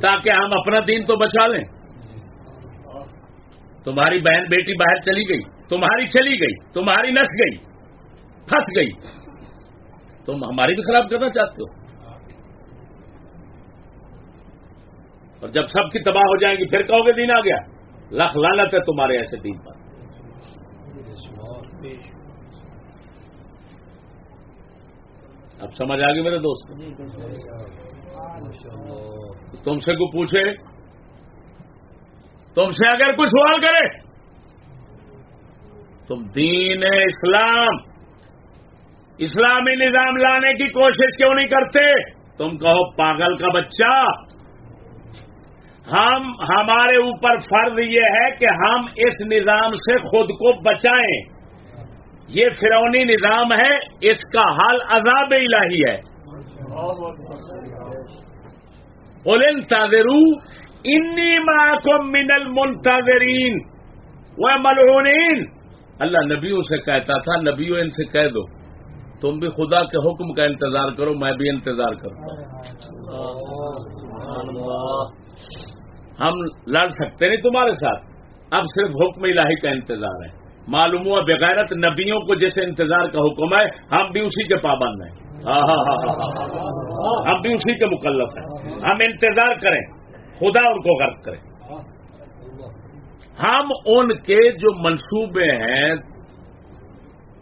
تاکہ ہم اپنا دین تو بچا لیں۔ تمہاری بہن بیٹی باہر چلی گئی، تمہاری چلی گئی، تمہاری نس گئی، پھنس گئی۔ تم ہماری بھی خراب کرنا چاہتے ہو۔ اور جب سب کی تباہ ہو جائیں گی، پھر کہو گے دین آ گیا۔ لکھ لالت ہے تمہارے ایسے دین پر۔ اب سمجھ آ گئی میرے دوست؟ تم سے کو پوچھے؟ تم سے اگر کوئی سوال کرے؟ تم دین اسلام اسلامی نظام لانے کی کوشش کیوں نہیں کرتے؟ تم کہو پاگل کا بچہ۔ ہم ہمارے اوپر فرض یہ ہے کہ ہم اس نظام سے خود کو بچائیں۔ یہ فرونی نظام ہے، اس کا حال عذاب الہی ہے۔ بولن تاذرو انی معکم من المنتظرین وہ ملعونین اللہ نبیوں سے کہتا تھا، نبیوں ان سے کہہ دو۔ تم بھی خدا کے حکم کا انتظار کرو، میں بھی انتظار کرتا ہوں ہم لڑ سکتے نہیں تمہارے ساتھ۔ اب صرف حکم الہی کا انتظار ہے۔ معلوم ہوا بغیرت نبیوں کو جیسے انتظار کا حکم ہے، ہم بھی اسی کے پابند ہیں۔ ہم بھی اسی کے مکلف ہیں۔ ہم انتظار کریں، خدا ان کو غرق کریں ہم ان کے جو منصوبے ہیں،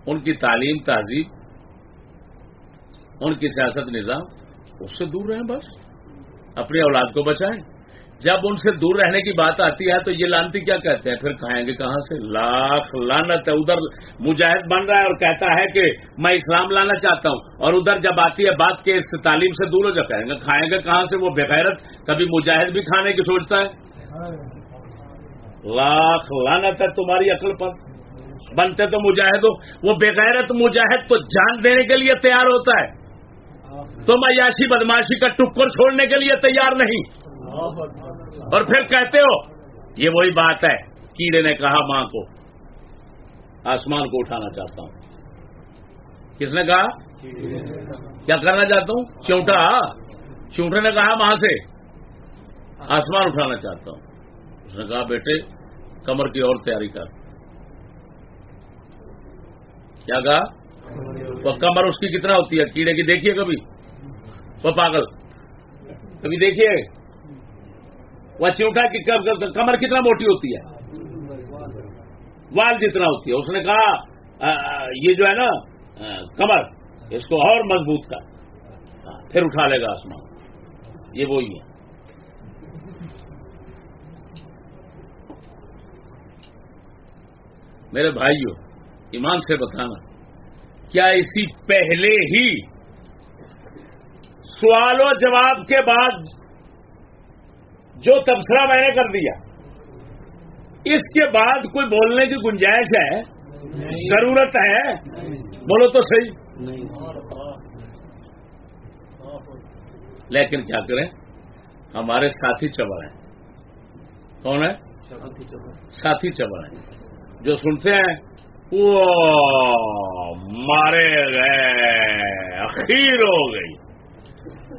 ان کی تعلیم، تہذیب، ان کی سیاست نظام، اس سے دور رہیں بس۔ اپنی اولاد کو بچائیں۔ جب ان سے دور رہنے کی بات آتی ہے تو یہ لانتی کیا کہتے ہیں؟ پھر کھائیں گے کہاں سے؟ لاکھ لانت ہے، ادھر مجاہد بن رہا ہے اور کہتا ہے کہ میں اسلام لانا چاہتا ہوں۔ اور ادھر جب آتی ہے بات کہ اس تعلیم سے دور ہو جا کہیں گے کھائیں گے کہاں سے؟ وہ بغیرت کبھی مجاہد بھی کھانے کی سوچتا ہے۔ لاکھ لانت ہے تمہاری عقل پر۔ بنتے تو مجاہد ہو۔ وہ بغیرت مجاہد تو جان دینے کے لیے تیار ہوتا ہے۔ تو عیاشی بدماشی کا ٹکر چھوڑنے کے لیے تیار نہیں۔ اور پھر کہتے ہو، یہ وہی بات ہے، کیڑے نے کہا ماں کو، آسمان کو اٹھانا چاہتا ہوں۔ کس نے کہا؟ کیا کرنا چاہتا ہوں؟ چونٹا۔ چونٹے نے کہا وہاں سے، آسمان اٹھانا چاہتا ہوں۔ اس نے کہا، بیٹے، کمر کی اور تیاری کر۔ کیا کہا؟ وہ کمر اس کی کتنا ہوتی ہے؟ کیڑے کی دیکھیے کبھی۔ وہ پاگل۔ کبھی دیکھیے۔ وہ چونٹا کی کمر کتنا موٹی ہوتی ہے؟ وال جتنا ہوتی ہے۔ اس نے کہا یہ جو ہے نا کمر، اس کو اور مضبوط کر۔ ہاں، پھر اٹھا لے گا آسمان۔ یہ وہی ہے۔ میرے بھائیوں ایمان سے بتانا، کیا اسی پہلے ہی سوال و جواب کے بعد جو تبصرہ میں نے کر دیا۔ اس کے بعد کوئی بولنے کی گنجائش ہے؟ ضرورت ہے؟ بولو تو صحیح۔ لیکن کیا کریں؟ ہمارے ساتھی چبر ہیں۔ کون ہے ساتھی چبر ہیں۔ جو سنتے ہیں وہ مارے گئے اخیر ہو گئی۔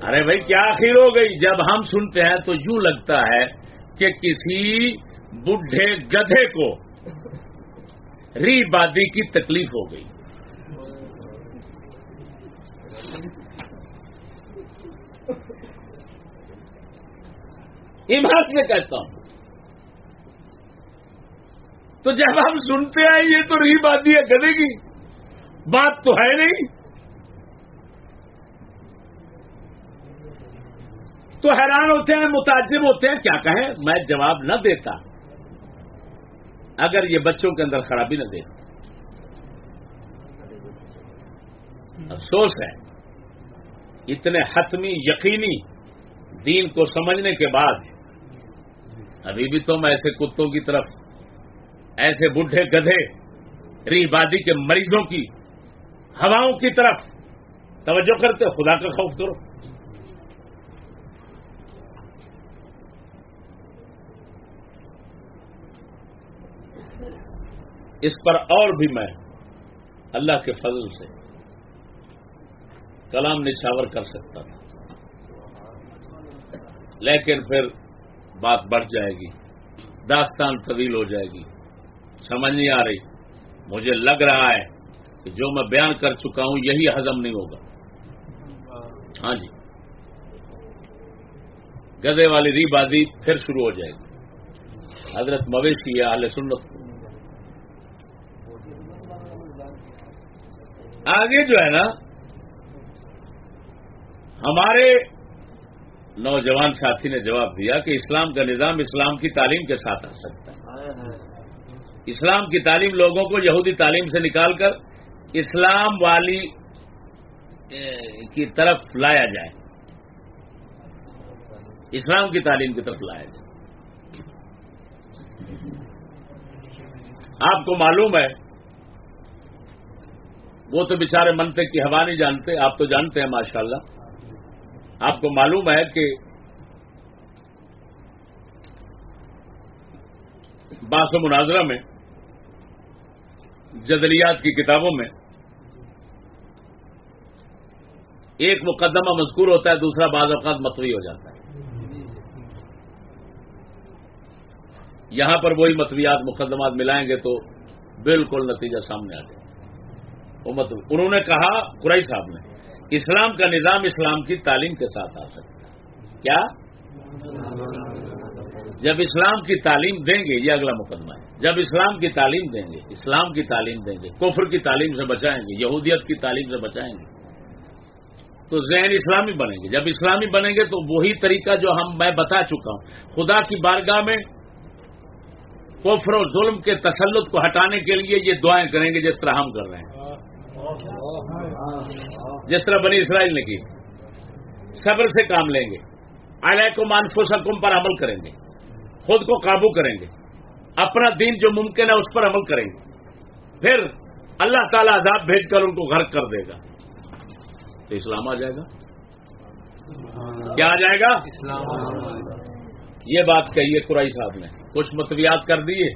ارے بھائی، کیا آخر ہو گئی؟ جب ہم سنتے ہیں تو یوں لگتا ہے کہ کسی بڈھے گدھے کو ری بادی کی تکلیف ہو گئی۔ ایمان سے کہتا ہوں۔ تو جب ہم سنتے ہیں یہ تو ری بادی ہے گدے کی، بات تو ہے نہیں۔ تو حیران ہوتے ہیں متاجب ہوتے ہیں، کیا کہیں؟ میں جواب نہ دیتا۔ اگر یہ بچوں کے اندر خرابی نہ دے۔ افسوس ہے۔ اتنے حتمی، یقینی دین کو سمجھنے کے بعد ابھی بھی تم ایسے کتوں کی طرف، ایسے بڈھے گدھے ری بادی کے مریضوں کی، ہواؤں کی طرف توجہ کرتے، خدا کا خوف کرو۔ اس پر اور بھی میں اللہ کے فضل سے کلام نشاور کر سکتا تھا۔ لیکن پھر بات بڑھ جائے گی، داستان طویل ہو جائے گی، سمجھ نہیں آ رہی۔ مجھے لگ رہا ہے کہ جو میں بیان کر چکا ہوں، یہی ہزم نہیں ہوگا۔ ہاں جی۔ گدے والی ری بازی پھر شروع ہو جائے گی۔ حضرت مویشی ہے اہل سنت کو آگے جو ہے نا ہمارے نوجوان ساتھی نے جواب دیا کہ اسلام کا نظام اسلام کی تعلیم کے ساتھ آ سکتا ہے۔ اسلام کی تعلیم لوگوں کو یہودی تعلیم سے نکال کر اسلام والی کی طرف لایا جائے۔ اسلام کی تعلیم کی طرف لایا جائے۔ آپ کو معلوم ہے وہ تو بےچارے منتے کی ہوا نہیں جانتے، آپ تو جانتے ہیں، ماشاءاللہ۔ آپ کو معلوم ہے کہ باس و مناظرہ میں، جدلیات کی کتابوں میں ایک مقدمہ مذکور ہوتا ہے، دوسرا بعض اوقات متوی ہو جاتا ہے۔ یہاں پر وہی متویات مقدمات ملائیں گے تو بالکل نتیجہ سامنے آ جائے۔ وہ انہوں نے کہا قرائی صاحب نے، اسلام کا نظام اسلام کی تعلیم کے ساتھ آ سکتا ہے۔ کیا؟ جب اسلام کی تعلیم دیں گے، یہ اگلا مقدمہ ہے۔ جب اسلام کی تعلیم دیں گے، اسلام کی تعلیم دیں گے، کفر کی تعلیم سے بچائیں گے، یہودیت کی تعلیم سے بچائیں گے، تو ذہن اسلامی بنیں گے جب اسلامی بنیں گے تو وہی طریقہ جو ہم، میں بتا چکا ہوں۔ خدا کی بارگاہ میں کفر و ظلم کے تسلط کو ہٹانے کے لیے یہ دعائیں کریں گے جس طرح ہم کر رہے ہیں۔ جس طرح بنی اسرائیل نے کی، صبر سے کام لیں گے۔ علیہ کو مانفوس حکم پر عمل کریں گے۔ خود کو قابو کریں گے۔ اپنا دین جو ممکن ہے اس پر عمل کریں گے۔ پھر اللہ تعالی عذاب بھیج کر ان کو غرق کر دے گا۔ تو اسلام آ جائے گا؟ کیا آ جائے گا؟ یہ بات کہی ہے قرائی صاحب نے۔ کچھ متویات کر دیے۔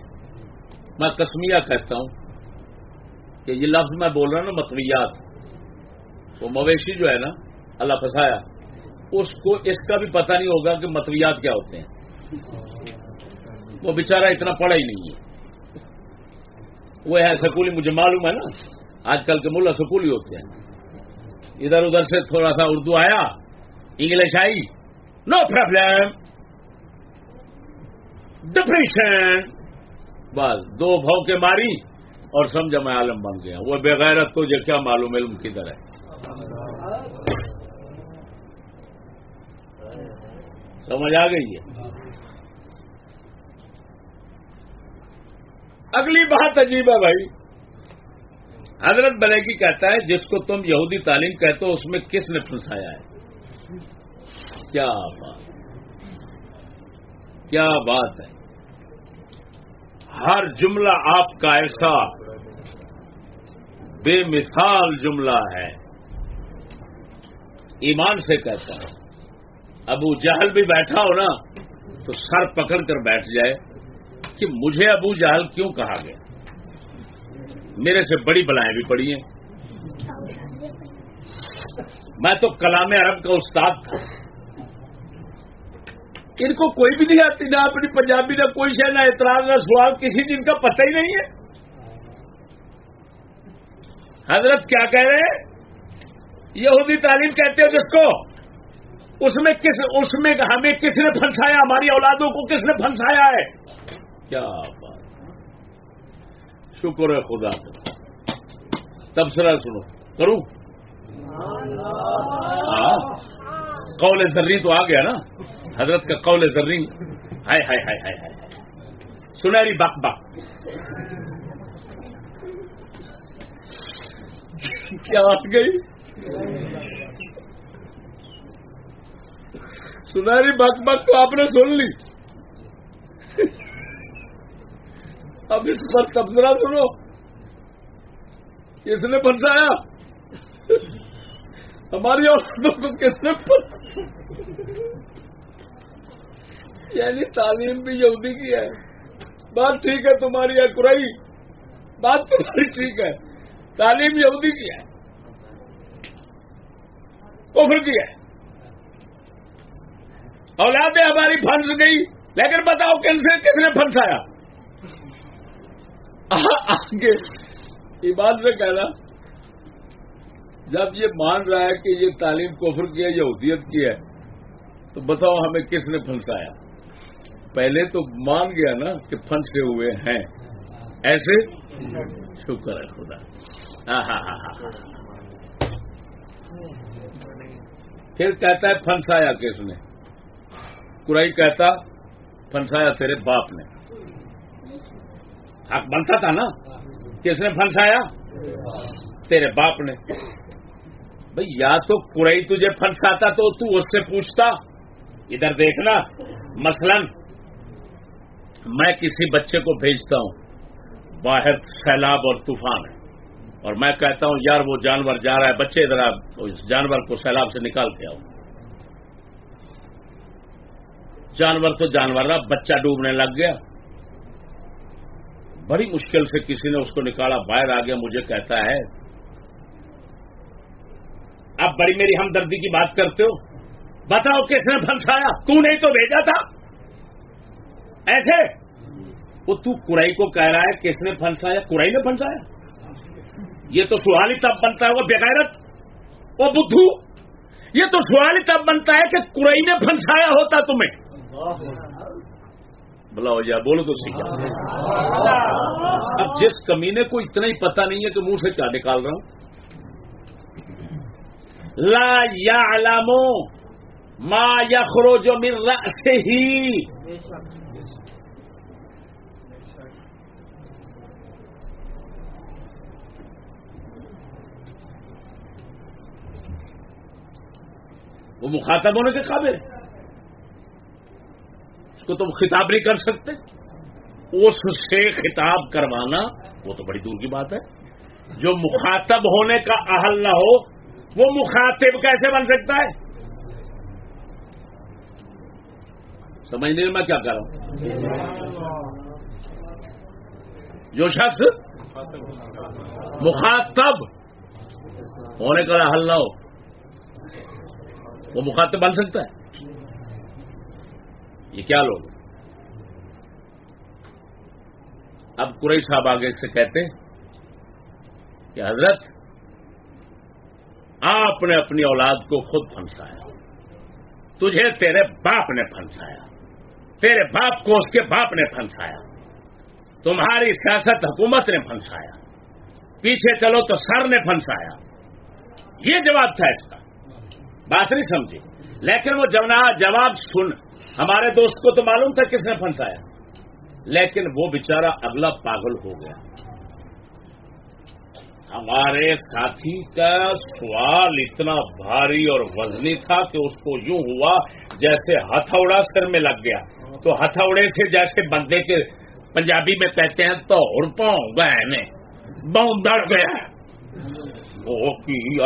میں کسمیا کہتا ہوں۔ کہ یہ لفظ میں بول رہا ہوں نا متویات وہ مویشی جو ہے نا، اللہ پھنسایا۔ اس کو، اس کا بھی پتہ نہیں ہوگا کہ متویات کیا ہوتے ہیں۔ وہ بےچارا اتنا پڑھا ہی نہیں ہے۔ وہ ہے سکولی، مجھے معلوم ہے نا۔ آج کل کے ملا سکولی ہوتے ہیں۔ ادھر ادھر سے تھوڑا سا اردو آیا۔ انگلش آئی۔ نو پرابلم ڈپریشن بس، دو بھاؤ کے ماری۔ اور سمجھا میں عالم بن گیا وہ بغیرت تو یہ کیا معلوم علم کدھر ہے؟ سمجھ آ گئی ہے؟ اگلی بات عجیب ہے بھائی۔ حضرت بلیگی کہتا ہے، جس کو تم یہودی تعلیم کہتے ہو، اس میں کس نے پھنسایا ہے؟ کیا بات؟ کیا بات ہے؟ ہر جملہ آپ کا ایسا بے مثال جملہ ہے۔ ایمان سے کہتا ہے ابو جہل بھی بیٹھا ہو نا، تو سر پکڑ کر بیٹھ جائے کہ مجھے ابو جہل کیوں کہا گیا؟ میرے سے بڑی بلائیں بھی پڑی ہیں۔ میں تو کلام عرب کا استاد تھا۔ ان کو کوئی بھی نہیں آتی، نہ اپنی پنجابی، نہ کوئی شہ نہ اعتراض، نہ سوال، کسی دن کا پتہ ہی نہیں ہے۔ حضرت کیا کہہ رہے ہیں؟ یہودی تعلیم کہتے ہو جس کو، اس میں کس، اس میں ہمیں کس نے پھنسایا؟ ہماری اولادوں کو کس نے پھنسایا ہے؟ کیا بات؟ شکر ہے خدا کا۔ تبصرہ سنو۔ کروں؟ ہاں۔ قول ذری تو آ گیا نا۔ حضرت کا قول ذری ہائے ہائے ہائے ہائے ہائے۔ سنہری بک بک کیا آ گئی؟ سنہری بک بک تو آپ نے سن لی۔ اب اس پر تبصرہ سنو۔ کس نے پھنسایا؟ ہماری عورتوں کو کس نے یعنی تعلیم بھی یہودی کی ہے۔ بات ٹھیک ہے تمہاری ہے کرائی بات تمہاری ٹھیک ہے۔ تعلیم یہودی کی ہے، کفر کی ہے۔ اولادیں ہماری پھنس گئی، لیکن بتاؤ کن سے، کس نے پھنسایا؟ آگے ایمان سے کہنا، جب یہ مان رہا ہے کہ یہ تعلیم کفر کی ہے، یہودیت کی ہے، تو بتاؤ ہمیں کس نے پھنسایا؟ پہلے تو مان گیا نا کہ پھنسے ہوئے ہیں۔ ایسے؟ شکر ہے خدا۔ پھر کہتا ہے، پھنسایا کس نے؟ کرائی کہتا، پھنسایا تیرے باپ نے۔ حق بنتا تھا نا؟ کس نے پھنسایا؟ تیرے باپ نے۔ بھائی یا تو کڑائی تجھے پھنساتا تو تو اس سے پوچھتا، ادھر دیکھنا، مثلا میں کسی بچے کو بھیجتا ہوں، باہر سیلاب اور طوفان ہے۔ اور میں کہتا ہوں، یار وہ جانور جا رہا ہے، بچے ذرا اس جانور کو سیلاب سے نکال کے آؤ۔ جانور تو جانور رہا، بچہ ڈوبنے لگ گیا۔ بڑی مشکل سے کسی نے اس کو نکالا، باہر آ گیا، مجھے کہتا ہے، اب بڑی میری ہمدردی کی بات کرتے ہو؟ بتاؤ کس نے پھنسایا تو نہیں تو بھیجا تھا؟ ایسے؟ وہ تو کرائی کو کہہ رہا ہے، کس نے پھنسایا کرائی نے پھنسایا یہ تو سوال ہی تب بنتا ہے وہ بغیرت، وہ بدھو۔ یہ تو سوال ہی تب بنتا ہے کہ کرائی نے پھنسایا ہوتا تمہیں۔ بلا ہو بولو تو سیکھا اب جس کمینے کو اتنا ہی پتا نہیں ہے کہ منہ سے کیا نکال رہا ہوں۔ لا یا علامو ما یا خروج مر وہ مخاطب ہونے کے قابل اس کو تم خطاب نہیں کر سکتے۔ اس سے خطاب کروانا وہ تو بڑی دور کی بات ہے۔ جو مخاطب ہونے کا اہل نہ ہو، وہ مخاطب کیسے بن سکتا ہے؟ سمجھنے میں کیا کر رہا ہوں؟ جو شخص مخاطب ہونے کا حل نہ ہو وہ مخاطب بن سکتا ہے؟ یہ کیا لوگ اب قریش صاحب آگے سے کہتے کہ حضرت، آپ نے اپنی اولاد کو خود پھنسایا۔ تجھے تیرے باپ نے پھنسایا۔ تیرے باپ کو اس کے باپ نے پھنسایا۔ تمہاری سیاست حکومت نے پھنسایا۔ پیچھے چلو تو سر نے پھنسایا۔ یہ جواب تھا اس کا بات نہیں سمجھی۔ لیکن وہ جواب سن۔ ہمارے دوست کو تو معلوم تھا کس نے پھنسایا۔ لیکن وہ بےچارا اگلا پاگل ہو گیا۔ ہمارے ساتھی کا سوال اتنا بھاری اور وزنی تھا کہ اس کو یوں ہوا جیسے ہتھوڑا سر میں لگ گیا۔ تو ہتھوڑے سے جیسے بندے کے پنجابی میں کہتے ہیں، تو پاؤں گئے بہت دڑ گیا۔ وہ کی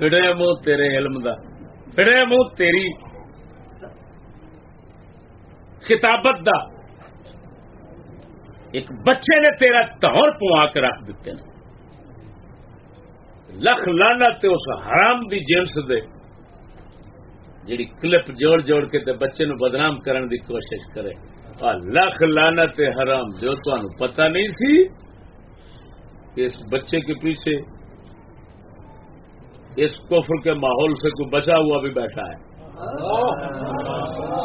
جانا پھڑے منہ تیرے علم دا پھڑے منہ تیری خطابت دا ایک بچے نے تیرا تہور پوا کے رکھ دیتے ہیں لکھ لانا تے اس حرام دی جنس دے جیڑی کلپ جوڑ جوڑ کے تے بچے نو بدنام کرن دی کوشش کرے لکھ لانا تے حرام جو تو پتہ نہیں سی کہ اس بچے کے پیچھے اس کفر کے ماحول سے کوئی بچا ہوا بھی بیٹھا ہے۔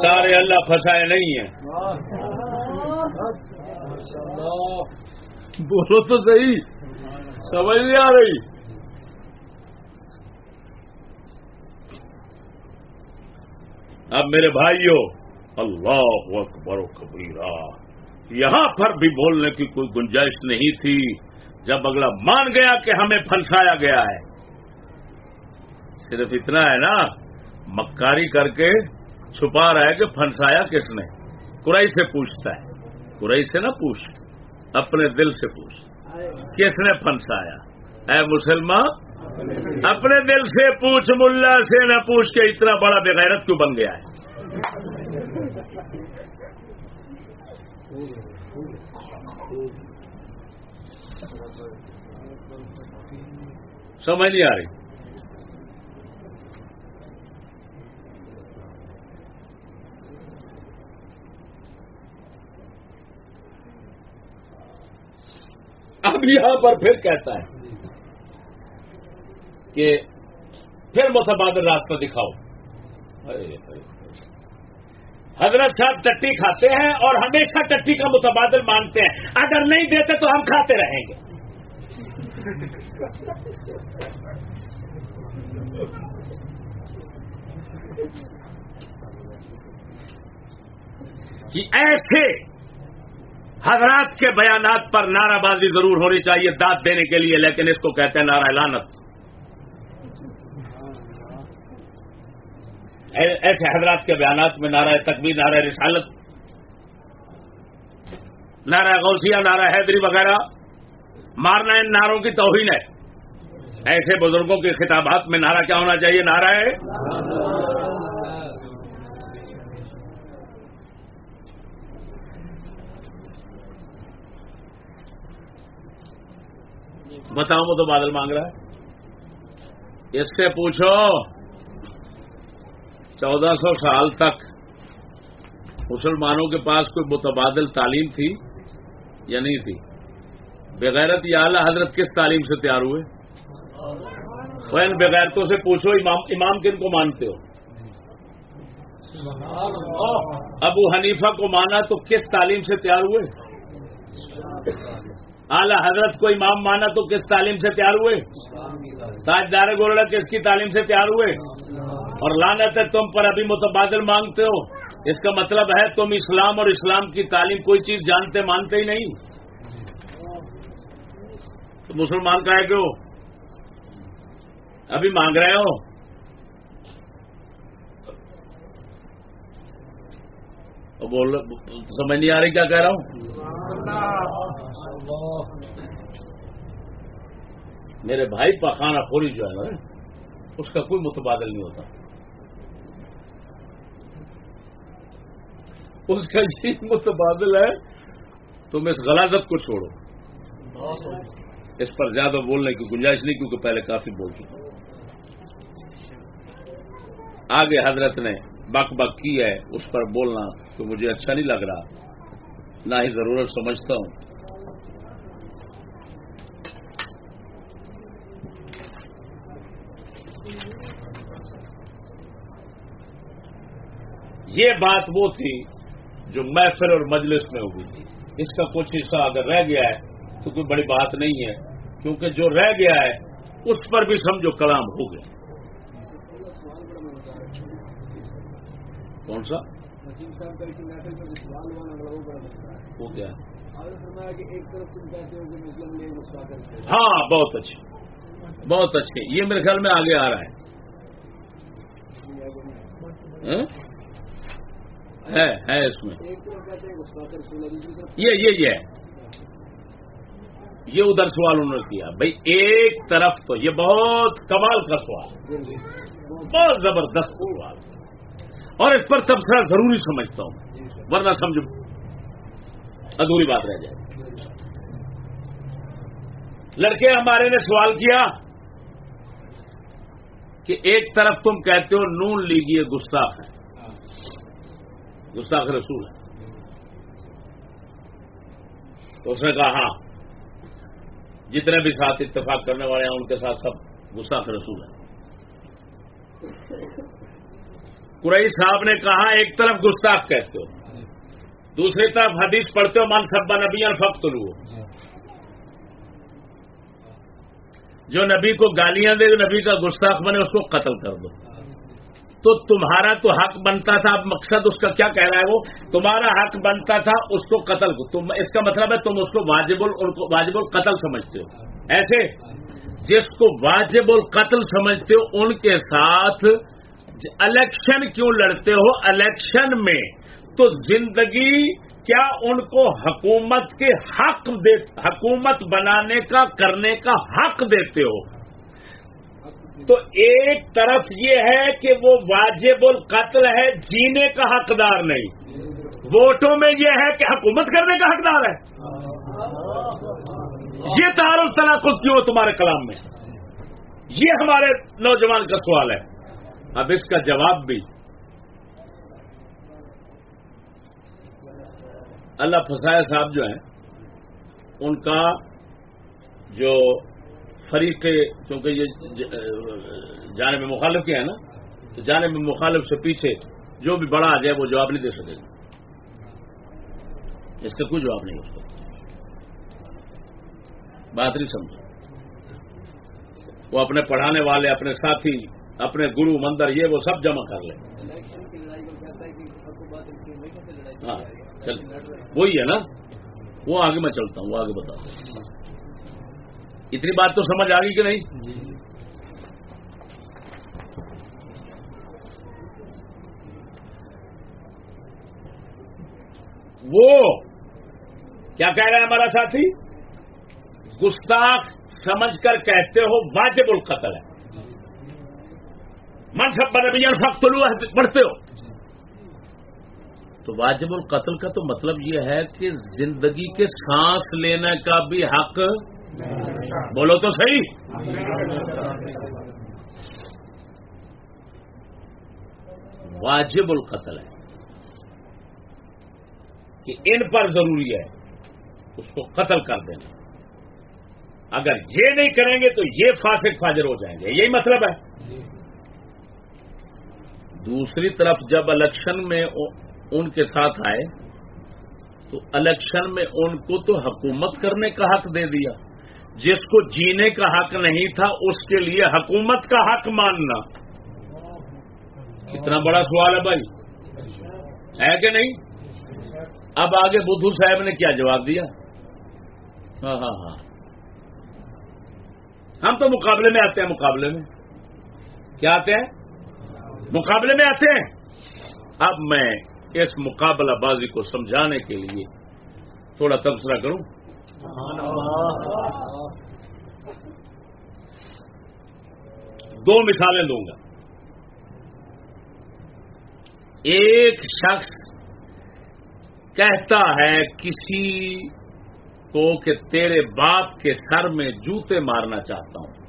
سارے اللہ پھنسائے نہیں ہیں۔ بولو تو صحیح۔ سمجھ نہیں آ رہی۔ اب میرے بھائیوں اللہ اکبر و کبیرہ۔ یہاں پر بھی بولنے کی کوئی گنجائش نہیں تھی۔ جب اگلا مان گیا کہ ہمیں پھنسایا گیا ہے۔ صرف اتنا ہے نا، مکاری کر کے چھپا رہا ہے کہ پھنسایا کس نے۔ کرائی سے پوچھتا ہے۔ کرائی سے نہ پوچھ، اپنے دل سے پوچھ۔ کس نے پھنسایا؟ اے مسلمان، اپنے دل سے پوچھ، ملا سے نہ پوچھ کے اتنا بڑا بغیرت کیوں بن گیا ہے۔ سمجھ نہیں آ رہی۔ اب یہاں پر پھر کہتا ہے کہ پھر متبادل راستہ دکھاؤ۔ حضرت صاحب ٹٹی کھاتے ہیں اور ہمیشہ ٹٹی کا متبادل مانتے ہیں۔ اگر نہیں دیتے تو ہم کھاتے رہیں گے۔ کہ ایسے حضرات کے بیانات پر نعرہ بازی ضرور ہونی چاہیے، داد دینے کے لیے، لیکن اس کو کہتے ہیں نعرہ لانت ایسے حضرات کے بیانات میں نعرہ تکبیر، نعرہ رسالت، نعرہ غوثیہ، نعرہ حیدری وغیرہ مارنا ان نعروں کی توہین ہے۔ ایسے بزرگوں کے خطابات میں نعرہ کیا ہونا چاہیے؟ نعرہ ہے بتاؤں وہ تو بادل مانگ رہا ہے۔ اس سے پوچھو، چودہ سو سال تک مسلمانوں کے پاس کوئی متبادل تعلیم تھی یا نہیں تھی؟ بغیرت یا اعلی حضرت کس تعلیم سے تیار ہوئے؟ وہ ان بغیرتوں سے پوچھو، امام امام کن کو مانتے ہو؟ ابو حنیفہ کو مانا تو کس تعلیم سے تیار ہوئے؟ اعلی، حضرت کو امام مانا تو کس تعلیم سے تیار ہوئے؟ تاجدار گولڈا کس کی تعلیم سے تیار ہوئے؟ اور لانت ہے تم پر، ابھی متبادل مانگتے ہو۔ اس کا مطلب ہے تم اسلام اور اسلام کی تعلیم کوئی چیز جانتے مانتے ہی نہیں۔ تو مسلمان کا ہے کیوں ابھی مانگ رہے ہو۔ بول سمجھ نہیں آ رہی کیا کہہ رہا ہوں؟ میرے بھائی پخانہ پوری جو ہے نا، اس کا کوئی متبادل نہیں ہوتا۔ اس کا یہ متبادل ہے، تم اس غلازت کو چھوڑو۔ اس پر زیادہ بولنے کی گنجائش نہیں، کیونکہ پہلے کافی بول چکا آگے حضرت نے بک بک کی ہے، اس پر بولنا تو مجھے اچھا نہیں لگ رہا۔ نہ ہی ضرورت سمجھتا ہوں۔ یہ بات وہ تھی جو محفل اور مجلس میں ہوئی تھی۔ اس کا کچھ حصہ اگر رہ گیا ہے تو کوئی بڑی بات نہیں ہے، کیونکہ جو رہ گیا ہے، اس پر بھی سمجھو کلام ہو گیا۔ کون سا؟ وہ کیا ہاں بہت اچھے۔ بہت اچھے۔ یہ میرے خیال میں آگے آ رہا ہے۔ ہے ہے اس میں۔ یہ یہ یہ۔ یہ ادھر سوال انہوں نے کیا۔ بھائی ایک طرف تو یہ بہت کمال کا سوال بہت زبردست سوال۔ اور اس پر تبصرہ ضروری سمجھتا ہوں ورنہ سمجھو، ادھوری بات رہ جائے۔ لڑکے ہمارے نے سوال کیا کہ ایک طرف تم کہتے ہو نون لیجیے گستاخ ہے۔ گستاخ رسول ہے۔ تو اس نے کہا ہاں جتنے بھی ساتھ اتفاق کرنے والے ہیں، ان کے ساتھ سب گستاخ رسول ہیں۔ قرئی صاحب نے کہا، ایک طرف گستاخ کہتے ہو، دوسری طرف حدیث پڑھتے ہو من سبا نبی الفق لو۔ جو نبی کو گالیاں دے نبی کا گستاخ بنے، اس کو قتل کر دو۔ تو تمہارا تو حق بنتا تھا، اب مقصد اس کا کیا کہہ رہا ہے وہ؟ تمہارا حق بنتا تھا، اس کو قتل کو۔ تم، اس کا مطلب ہے تم اس کو واجب واجب القتل سمجھتے ہو۔ ایسے، جس کو واجب القتل سمجھتے ہو، ان کے ساتھ جی، الیکشن کیوں لڑتے ہو؟ الیکشن میں تو زندگی کیا ان کو حکومت کے حق دے، حکومت بنانے کا، کرنے کا حق دیتے ہو؟ تو ایک طرف یہ ہے کہ وہ واجب القتل ہے، جینے کا حقدار نہیں۔ ووٹوں میں یہ ہے کہ حکومت کرنے کا حقدار ہے۔ یہ تعارف تناقض کیوں تمہارے کلام میں؟ یہ ہمارے نوجوان کا سوال ہے۔ اب اس کا جواب بھی اللہ فسائے صاحب جو ہیں، ان کا جو فریق کیونکہ یہ جانے میں مخالف کیا ہے نا، تو جانے میں مخالف سے پیچھے جو بھی بڑا آ جائے، وہ جواب نہیں دے سکے گا۔ اس کا کوئی جواب نہیں اس بات نہیں سمجھو وہ اپنے پڑھانے والے، اپنے ساتھی اپنے گرو مندر، یہ وہ سب جمع کر لیں ہاں چل۔ وہی ہے نا؟ وہ آگے میں چلتا ہوں، وہ آگے بتاتا ہوں اتنی بات تو سمجھ آ گئی کہ نہیں؟ وہ کیا کہہ رہا ہے ہمارا ساتھی؟ گستاخ سمجھ کر کہتے ہو واجب القتل ہے۔ من سب بنبی فخت پڑھتے ہو۔ تو واجب القتل کا تو مطلب یہ ہے کہ زندگی کے سانس لینے کا بھی حق بولو تو صحیح۔ واجب القتل ہے کہ ان پر ضروری ہے اس کو قتل کر دینا۔ اگر یہ نہیں کریں گے تو یہ فاسق فاجر ہو جائیں گے۔ یہی مطلب ہے۔ دوسری طرف جب الیکشن میں ان کے ساتھ آئے، تو الیکشن میں ان کو تو حکومت کرنے کا حق دے دیا۔ جس کو جینے کا حق نہیں تھا، اس کے لیے حکومت کا حق ماننا۔ کتنا بڑا سوال ہے بھائی۔ ہے کہ نہیں؟ اب آگے بدھو صاحب نے کیا جواب دیا؟ ہاں ہاں ہاں۔ ہم تو مقابلے میں آتے ہیں، مقابلے میں۔ کیا آتے ہیں؟ مقابلے میں آتے ہیں۔ اب میں اس مقابلہ بازی کو سمجھانے کے لیے تھوڑا تبصرہ کروں۔ دو مثالیں دوں گا۔ ایک شخص کہتا ہے کسی کو کہ تیرے باپ کے سر میں جوتے مارنا چاہتا ہوں۔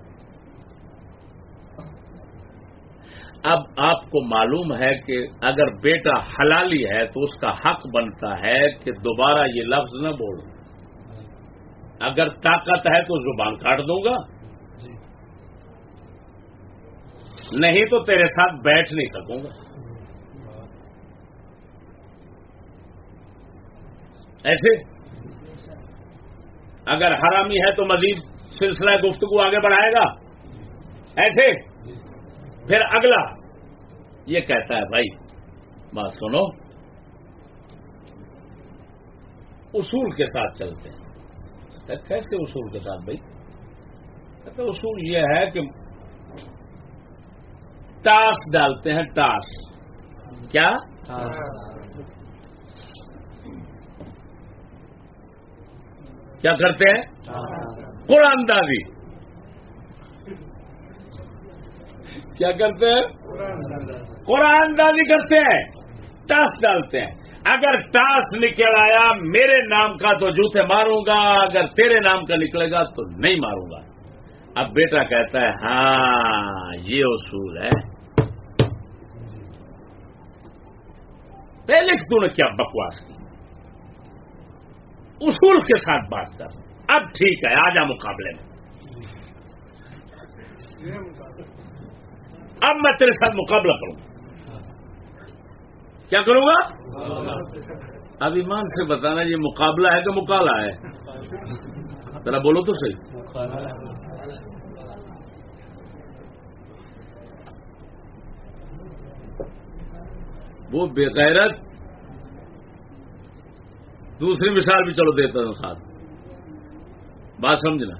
اب آپ کو معلوم ہے کہ اگر بیٹا حلالی ہے تو اس کا حق بنتا ہے کہ دوبارہ یہ لفظ نہ بولوں۔ اگر طاقت ہے تو زبان کاٹ دوں گا۔ نہیں تو تیرے ساتھ بیٹھ نہیں سکوں گا۔ ایسے؟ اگر حرامی ہے تو مزید سلسلہ گفتگو آگے بڑھائے گا۔ ایسے؟ پھر اگلا۔ یہ کہتا ہے، بھائی، بات سنو۔ اصول کے ساتھ چلتے ہیں۔ کیسے اصول کے ساتھ بھائی؟ کہتے اصول یہ ہے کہ ٹاس ڈالتے ہیں ٹاس کیا؟ کیا کرتے ہیں؟ قرآن دازی۔ کیا کرتے ہیں؟ قرآن دازی کرتے ہیں، ٹاس ڈالتے ہیں۔ اگر ٹاس نکل آیا، میرے نام کا تو جوتے ماروں گا، اگر تیرے نام کا نکلے گا تو نہیں ماروں گا۔ اب بیٹا کہتا ہے ہاں یہ اصول ہے۔ پہلے تو نے کیا بکواس کی۔ اصول کے ساتھ بات کر۔ اب ٹھیک ہے، آ جا مقابلے میں۔ اب میں تیرے ساتھ مقابلہ کروں۔ کیا کروں گا؟ اب ایمان سے بتانا یہ مقابلہ ہے کہ مکالا ہے۔ ذرا بولو تو صحیح۔ وہ بےغیرت دوسری مثال بھی چلو دیتا ہوں ساتھ۔ بات سمجھنا۔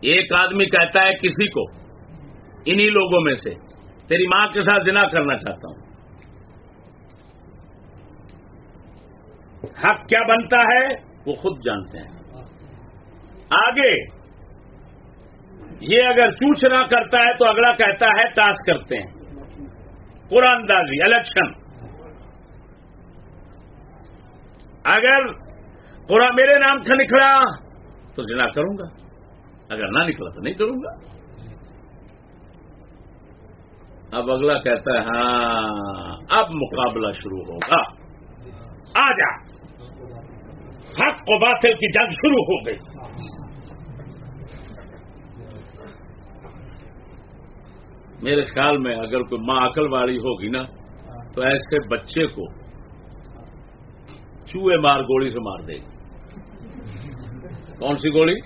ایک آدمی کہتا ہے کسی کو انہی لوگوں میں سے تیری ماں کے ساتھ جنا کرنا چاہتا ہوں۔ حق کیا بنتا ہے؟ وہ خود جانتے ہیں۔ آگے، یہ اگر چوچنا کرتا ہے تو اگلا کہتا ہے ٹاس کرتے ہیں۔ قرآن دازی، الیکشن۔ اگر قرآن میرے نام کا نکلا تو جنا کروں گا۔ اگر نہ نکلا تو نہیں کروں گا۔ اب اگلا کہتا ہے ہاں اب مقابلہ شروع ہوگا۔ آ جا۔ حق کو باطل کی جنگ شروع ہو گئی۔ میرے خیال میں اگر کوئی ماں عقل والی ہوگی نا، تو ایسے بچے کو چوہے مار گولی سے مار دے۔ گی کون سی گولی؟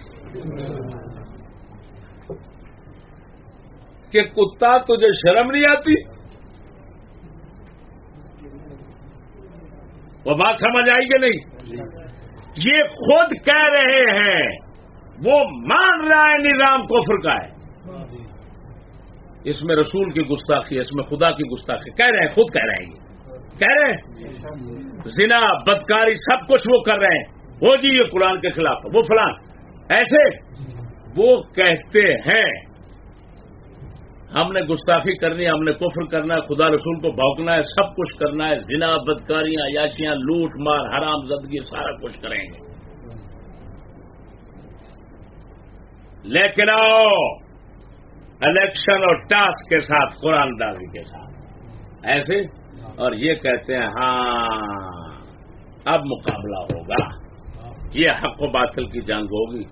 کہ کتا تجھے شرم نہیں آتی؟ وہ بات سمجھ آئی کہ نہیں؟ یہ خود کہہ رہے ہیں، وہ مان رہا ہے نظام کفر کا ہے۔ اس میں رسول کی گستاخی ہے اس میں خدا کی گستاخی۔ کہہ رہے ہیں، خود کہہ رہے ہیں۔ کہہ رہے ہیں۔ زنا، بدکاری، سب کچھ وہ کر رہے ہیں۔ وہ جی یہ قرآن کے خلاف وہ فلان۔ ایسے وہ کہتے ہیں ہم نے گستاخی کرنی ہے، ہم نے کفر کرنا ہے، خدا رسول کو بھوکنا ہے، سب کچھ کرنا ہے، زنا، بدکاریاں، یاشیاں، لوٹ، مار، حرام، زدگی، سارا کچھ کریں گے۔ لیکن آؤ الیکشن اور ٹاسک کے ساتھ، قرآن دازی کے ساتھ۔ ایسے؟ اور یہ کہتے ہیں ہاں اب مقابلہ ہوگا۔ یہ حق و باطل کی جنگ ہوگی۔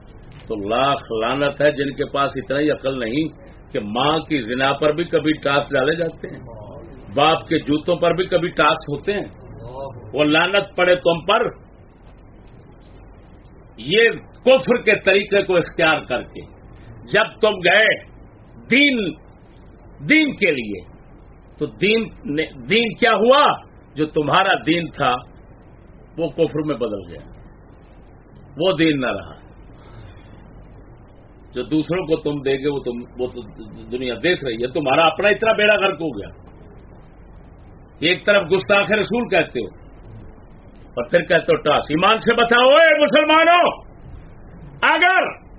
تو لاکھ لانت ہے جن کے پاس اتنا ہی عقل نہیں۔ کہ ماں کی زنا پر بھی کبھی ٹاس ڈالے جاتے ہیں۔ باپ کے جوتوں پر بھی کبھی ٹاس ہوتے ہیں۔ وہ لانت پڑے تم پر۔ یہ کفر کے طریقے کو اختیار کر کے جب تم گئے دین دین کے لیے، تو دین دین کیا ہوا؟ جو تمہارا دین تھا، وہ کفر میں بدل گیا۔ وہ دین نہ رہا۔ جو دوسروں کو تم دے گے وہ تم وہ تو دنیا دیکھ رہی ہے۔ تمہارا اپنا اتنا بیڑا گرک ہو گیا۔ ایک طرف گستاخ رسول کہتے ہو اور پھر کہتے ہو ٹاس۔ ایمان سے بتاؤ اے مسلمانوں! اگر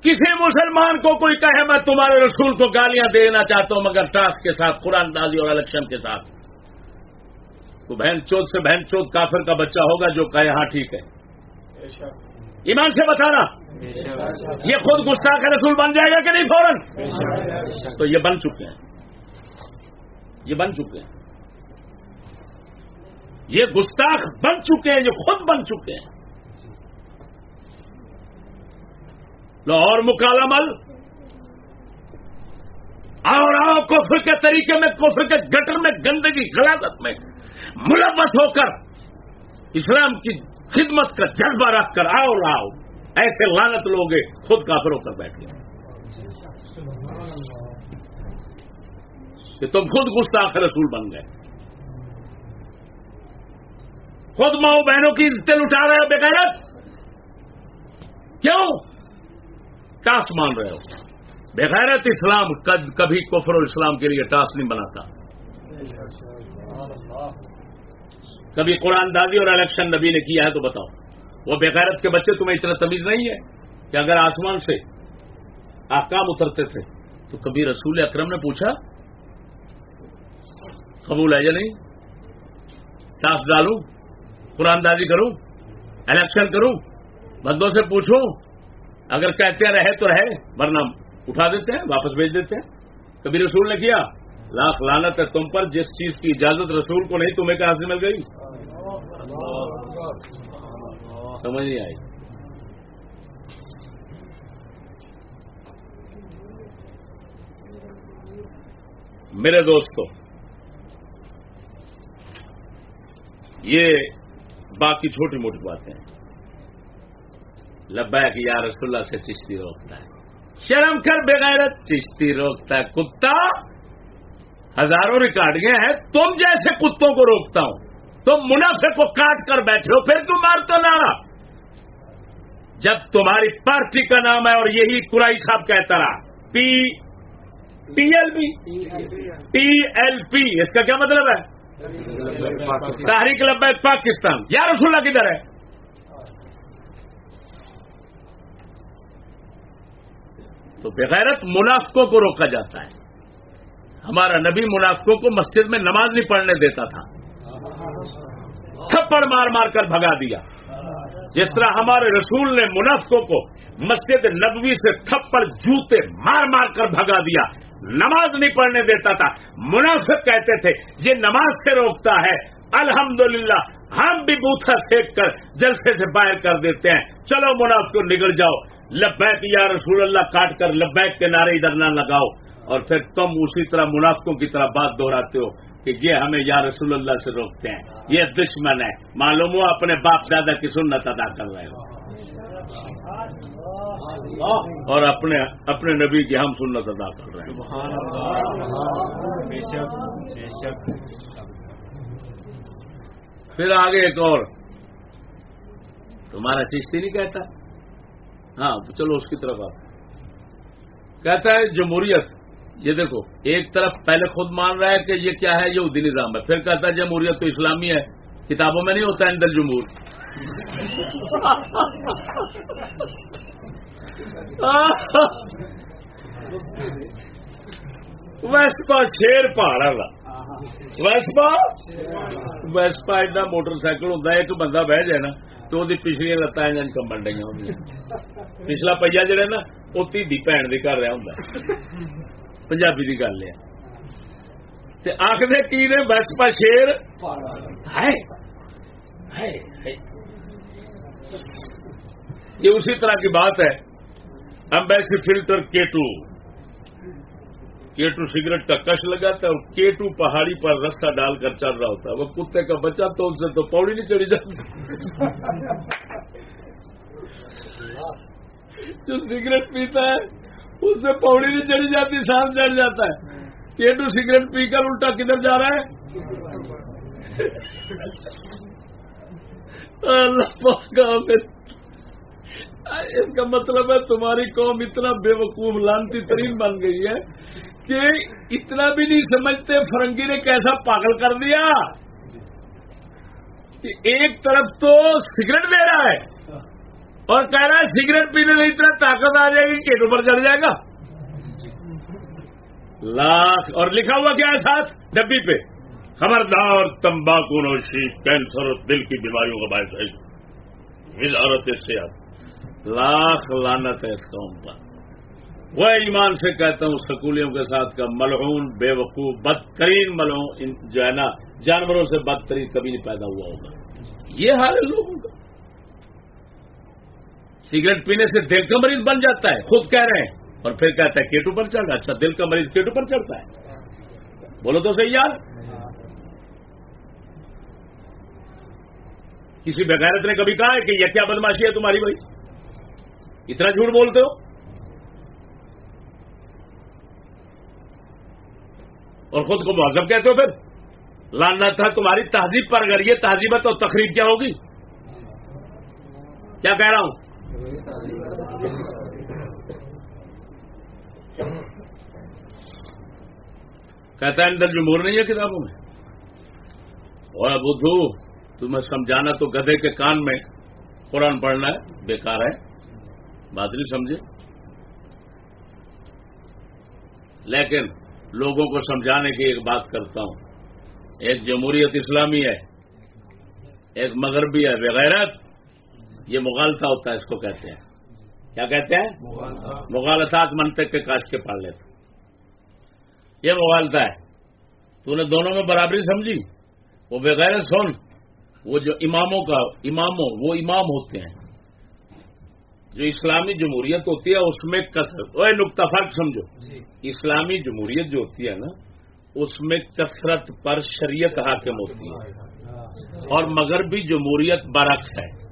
کسی مسلمان کو کوئی کہے میں تمہارے رسول کو گالیاں دینا چاہتا ہوں مگر ٹاس کے ساتھ قرآن دازی اور الیکشن کے ساتھ۔ تو بہن چوت سے بہن چوت کافر کا بچہ ہوگا جو کہے ہاں ٹھیک ہے۔ ایمان سے بتانا یہ خود گستاخ رسول بن جائے گا کہ نہیں فوراً؟ تو یہ بن چکے ہیں۔ یہ بن چکے ہیں۔ یہ گستاخ بن چکے ہیں، یہ خود بن چکے ہیں۔ لاہور مکالا مل اور آؤ کفر کے طریقے میں، کفر کے گٹر میں، گندگی غلاظت میں ملوث ہو کر اسلام کی خدمت کا جذبہ رکھ کر آؤ، لاؤ۔ ایسے لانت لوگ خود کافر ہو کر بیٹھ گئے۔ کہ تم خود گستاخ رسول بن گئے۔ خود ماؤں بہنوں کی عزتیں اٹھا رہے ہو بغیرت کیوں؟ ٹاس مان رہے ہو۔ بغیرت اسلام کبھی کفر اور اسلام کے لیے ٹاس نہیں بناتا۔ کبھی قرآن دادی اور الیکشن نبی نے کیا ہے تو بتاؤ۔ وہ بغیرت کے بچے تمہیں اتنا تمیز نہیں ہے کہ اگر آسمان سے آکام اترتے تھے تو کبھی رسول اکرم نے پوچھا، قبول ہے یا نہیں؟ ٹاس ڈالوں، قرآن دازی کروں، الیکشن کروں، بندوں سے پوچھوں، اگر کہتے رہے تو رہے، ورنہ اٹھا دیتے ہیں، واپس بھیج دیتے ہیں۔ کبھی رسول نے کیا، لاکھ لانت ہے تم پر، جس چیز کی اجازت رسول کو نہیں، تمہیں کہاں سے مل گئی؟ سمجھ نہیں آئی۔ میرے دوستو، یہ باقی چھوٹی موٹی باتیں۔ لبیک، یا رسول اللہ سے چشتی روکتا ہے۔ شرم کر بغیرت چشتی روکتا ہے۔ کتا، ہزاروں ریکارڈیاں ہیں، تم جیسے کتوں کو روکتا ہوں۔ تم منافع کو کاٹ کر بیٹھے ہو، پھر تم مار تو نہ۔ جب تمہاری پارٹی کا نام ہے اور یہی قرائی صاحب کہتا رہا P T L P? T L P, اس کا کیا مطلب ہے؟ تحریک لبیک پاکستان۔ یا رسول اللہ کدھر ہے؟ تو بغیرت منافقوں کو روکا جاتا ہے۔ ہمارا نبی منافقوں کو مسجد میں نماز نہیں پڑھنے دیتا تھا۔ تھپڑ مار مار کر بھگا دیا۔ جس طرح ہمارے رسول نے منافقوں کو مسجد نبوی سے تھپڑ جوتے مار مار کر بھگا دیا، نماز نہیں پڑھنے دیتا تھا۔ منافق کہتے تھے، یہ نماز سے روکتا ہے۔ الحمدللہ، ہم بھی بوتھا سیک کر جلسے سے باہر کر دیتے ہیں۔ چلو منافق نگل جاؤ۔ لبیک یا رسول اللہ، کاٹ کر لبیک کے نعرے ادھر نہ لگاؤ۔ اور پھر تم اسی طرح منافقوں کی طرح بات دہراتے ہو۔ کہ یہ ہمیں یا رسول اللہ سے روکتے ہیں۔ یہ دشمن ہے۔ معلوم ہو اپنے باپ دادا کی سنت ادا کر رہے ہو۔ اور اپنے اپنے نبی کی ہم سنت ادا کر رہے ہیں۔ پھر آگے ایک اور۔ تمہارا چشتی نہیں کہتا؟ ہاں چلو اس کی طرف آپ کہتا ہے جمہوریت یہ دیکھو، ایک طرف پہلے خود مان رہا ہے کہ یہ کیا ہے یہ ادی نظام ہے، پھر کہتا ہے جمہوریت تو اسلامی ہے، کتابوں میں نہیں ہوتا اندر جمہور؟ ویسپا شیر پہاڑ والا۔ ویسپا؟ ویسپا ایڈا موٹر سائیکل ہوتا ایک بندہ بہ جائے نا تو وہ پچھلیا لتان کمبن ڈی ہوں پچھلا پہیا جڑا نا وہ تھی بھن بھی کر رہا ہوں پنجابی کی گل ہے آخر کی نے ویسپا شیر یہ اسی طرح کی بات ہے امبیسی فلٹر کے ٹو کیٹو سگریٹ کا کش لگاتا ہے اور کیٹو پہاڑی پر رسا ڈال کر چل رہا ہوتا ہے وہ کتے کا بچہ تو اس سے تو پوڑی نہیں چڑھی جاتی جو سگریٹ پیتا ہے اس سے پوڑی نہیں چڑھی جاتی سانس چڑھ جاتا ہے۔ کیٹو سگریٹ پی کر الٹا کدھر جا رہا ہے؟ اللہ اس کا مطلب ہے تمہاری قوم اتنا بے وقوف، لانتی ترین بن گئی ہے کہ اتنا بھی نہیں سمجھتے فرنگی نے کیسا پاگل کر دیا۔ کہ ایک طرف تو سگریٹ دے رہا ہے۔ اور کہہ رہا ہے سگریٹ پینے میں اتنا طاقت آ جائے گی کہ اوپر چڑھ جائے گا۔ لاکھ اور لکھا ہوا کیا ہے ساتھ؟ ڈبی پہ۔ خبردار تمباکو نوشی، کینسر اور دل کی بیماریوں کا باعث ہے۔ وزارت صحت۔ لاکھ لانت ہے اس قوم پر۔ وہ ایمان سے کہتا ہوں، سکولیوں کے ساتھ کا ملعون بے وقوف بدترین ملعون جو ہے نا، جانوروں سے بدترین کبھی نہیں پیدا ہوا ہوگا۔ یہ حال ہے لوگوں کا۔ سگریٹ پینے سے دل کا مریض بن جاتا ہے، خود کہہ رہے ہیں۔ اور پھر کہتا ہے کیٹو پر چڑھ رہا اچھا دل کا مریض کیٹو پر چڑھتا ہے۔ بولو تو صحیح یار۔ کسی بغیرت نے کبھی کہا ہے کہ یہ کیا بدماشی ہے تمہاری بھائی؟ اتنا جھوٹ بولتے ہو۔ اور خود کو مہذب کہتے ہو پھر۔ لانا تھا تمہاری تہذیب پر، اگر یہ تہذیب ہے تو تقریب کیا ہوگی؟ کیا کہہ رہا ہوں؟ کہتا ہے اندر جمہور نہیں ہے کتابوں میں؟ اور بدھو، تمہیں سمجھانا تو گدے کے کان میں قرآن پڑھنا ہے، بیکار ہے۔ بات نہیں سمجھے؟ لیکن لوگوں کو سمجھانے کی ایک بات کرتا ہوں۔ ایک جمہوریت اسلامی ہے، ایک مغربی ہے، بغیرت۔ یہ مغالتا ہوتا ہے اس کو کہتے ہیں۔ کیا کہتے ہیں؟ مغالطات منطق کے کاش کے پال لیتے یہ مغالتا ہے۔ تو نے دونوں میں برابری سمجھی۔ وہ بغیر سن وہ جو اماموں کا اماموں وہ امام ہوتے ہیں۔ جو اسلامی جمہوریت ہوتی ہے اس میں کثرت نقطہ فرق سمجھو۔ جی۔ اسلامی جمہوریت جو ہوتی ہے نا اس میں کثرت پر شریعت حاکم ہوتی ہے۔ اور مغربی جمہوریت برعکس ہے۔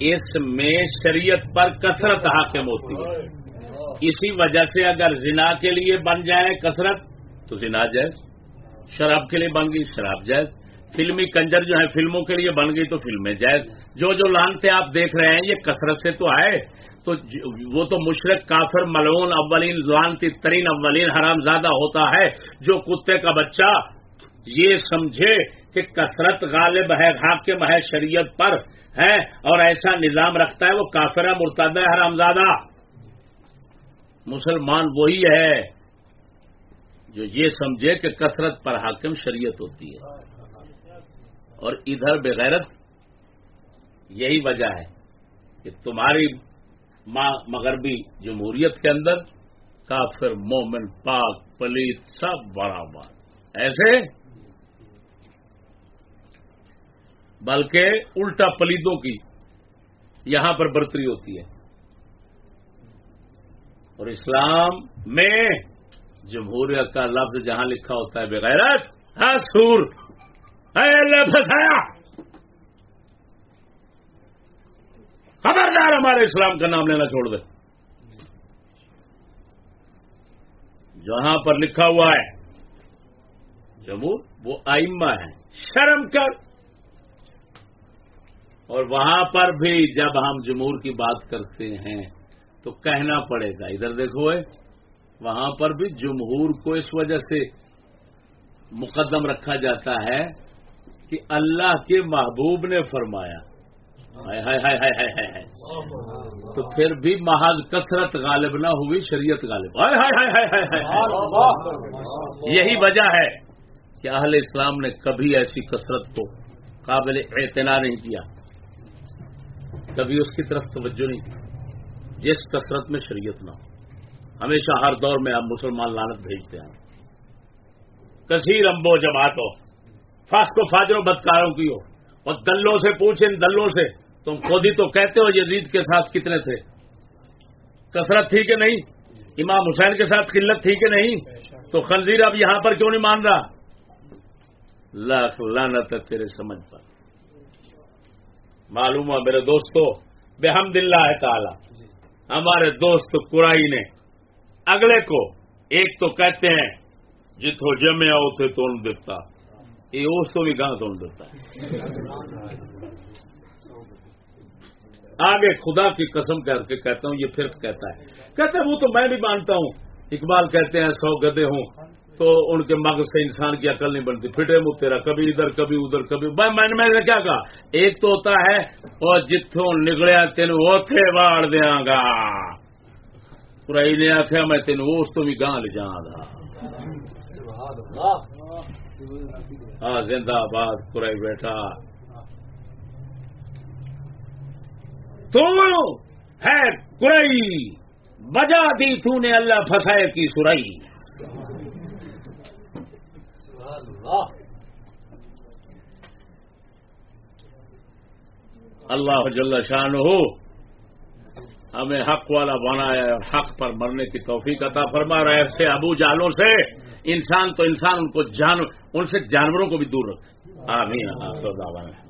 اس میں شریعت پر کثرت حاکم ہوتی ہے۔ اسی وجہ سے اگر زنا کے لیے بن جائے کثرت، تو زنا جائز۔ شراب کے لیے بن گئی، شراب جائز۔ فلمی کنجر جو ہے، فلموں کے لیے بن گئی، تو فلمیں جائز۔ جو جو لانتے آپ دیکھ رہے ہیں، یہ کثرت سے تو آئے۔ تو وہ تو مشرق، کافر ملون اولین لانتی ترین اولین، حرام زیادہ ہوتا ہے۔ جو کتے کا بچہ، یہ سمجھے کہ کثرت غالب ہے، حاکم ہے شریعت پر، ہے، اور ایسا نظام رکھتا ہے وہ کافر مرتاد ہے حرام زادہ مسلمان وہی ہے جو یہ سمجھے کہ کثرت پر حاکم شریعت ہوتی ہے۔ اور ادھر بغیرت یہی وجہ ہے کہ تمہاری ماں مغربی جمہوریت کے اندر کافر، مومن، پاک، پلیت، سب برابر۔ ایسے بلکہ الٹا پلیدوں کی یہاں پر برتری ہوتی ہے۔ اور اسلام میں جمہوریت کا لفظ جہاں لکھا ہوتا ہے، بغیرت ہاں سور اللہ پھنسایا خبردار ہمارے اسلام کا نام لینا چھوڑ دے۔ جہاں پر لکھا ہوا ہے، جمہور، وہ آئمہ ہے شرم کر۔ اور وہاں پر بھی جب ہم جمہور کی بات کرتے ہیں، تو کہنا پڑے گا۔ ادھر دیکھو وہاں پر بھی جمہور کو اس وجہ سے مقدم رکھا جاتا ہے کہ اللہ کے محبوب نے فرمایا۔ تو پھر بھی محض کثرت غالب نہ ہوئی، شریعت غالب۔ یہی وجہ ہے کہ اہل اسلام نے کبھی ایسی کثرت کو قابل اعتنا نہیں کیا۔ کبھی اس کی طرف توجہ نہیں کی۔ جس کثرت میں شریعت نہ ہو۔ ہمیشہ ہر دور میں آپ مسلمان لانت بھیجتے ہیں۔ کثیر امبو جماعت ہو۔ فاسٹ و بدکاروں کی ہو۔ اور دلوں سے پوچھ ان دلوں سے۔ تم خود ہی تو کہتے ہو یزید کے ساتھ کتنے تھے۔ کثرت تھی کہ نہیں؟ امام حسین کے ساتھ قلت تھی کہ نہیں؟ تو خنزیر اب یہاں پر کیوں نہیں مان رہا؟ لاکھ لانت ہے تیرے سمجھ پر۔ معلوم ہے میرے دوستو بحمد اللہ تعالی ہمارے دوست کرائی نے اگلے کو ایک تو کہتے ہیں جتوں جمے آؤ تو ان دیتا۔ یہ اس تو بھی گاہ تو دیتا۔ آگے خدا کی قسم کر کے کہتا ہوں یہ پھر کہتا ہے۔ کہتے ہیں وہ تو میں بھی مانتا ہوں۔ اقبال کہتے ہیں سو گدے ہوں۔ تو ان کے مغز سے انسان کی عقل نہیں بنتی۔ پھٹے منہ تیرا، کبھی ادھر کبھی ادھر، کبھی۔ بھائی میں میں نے کیا کہا؟ ایک تو ہوتا ہے، اور جتوں نگڑیا تین اوکھے واڑ دیا گا۔ پرائی نے آخیا میں تین اس تو بھی گاہ لے جا ہاں زندہ آباد پرائی بیٹھا۔ تو ہے کرائی بجا دی تو نے اللہ پھنسائے کی سرائی۔ اللہ۔ جل شان ہو ہمیں حق والا بنایا اور حق پر مرنے کی توفیق عطا فرما رہے ایسے ابو جالوں سے۔ انسان تو انسان، ان کو جان، ان سے جانوروں کو بھی دور رکھ۔ آمین۔ اللہ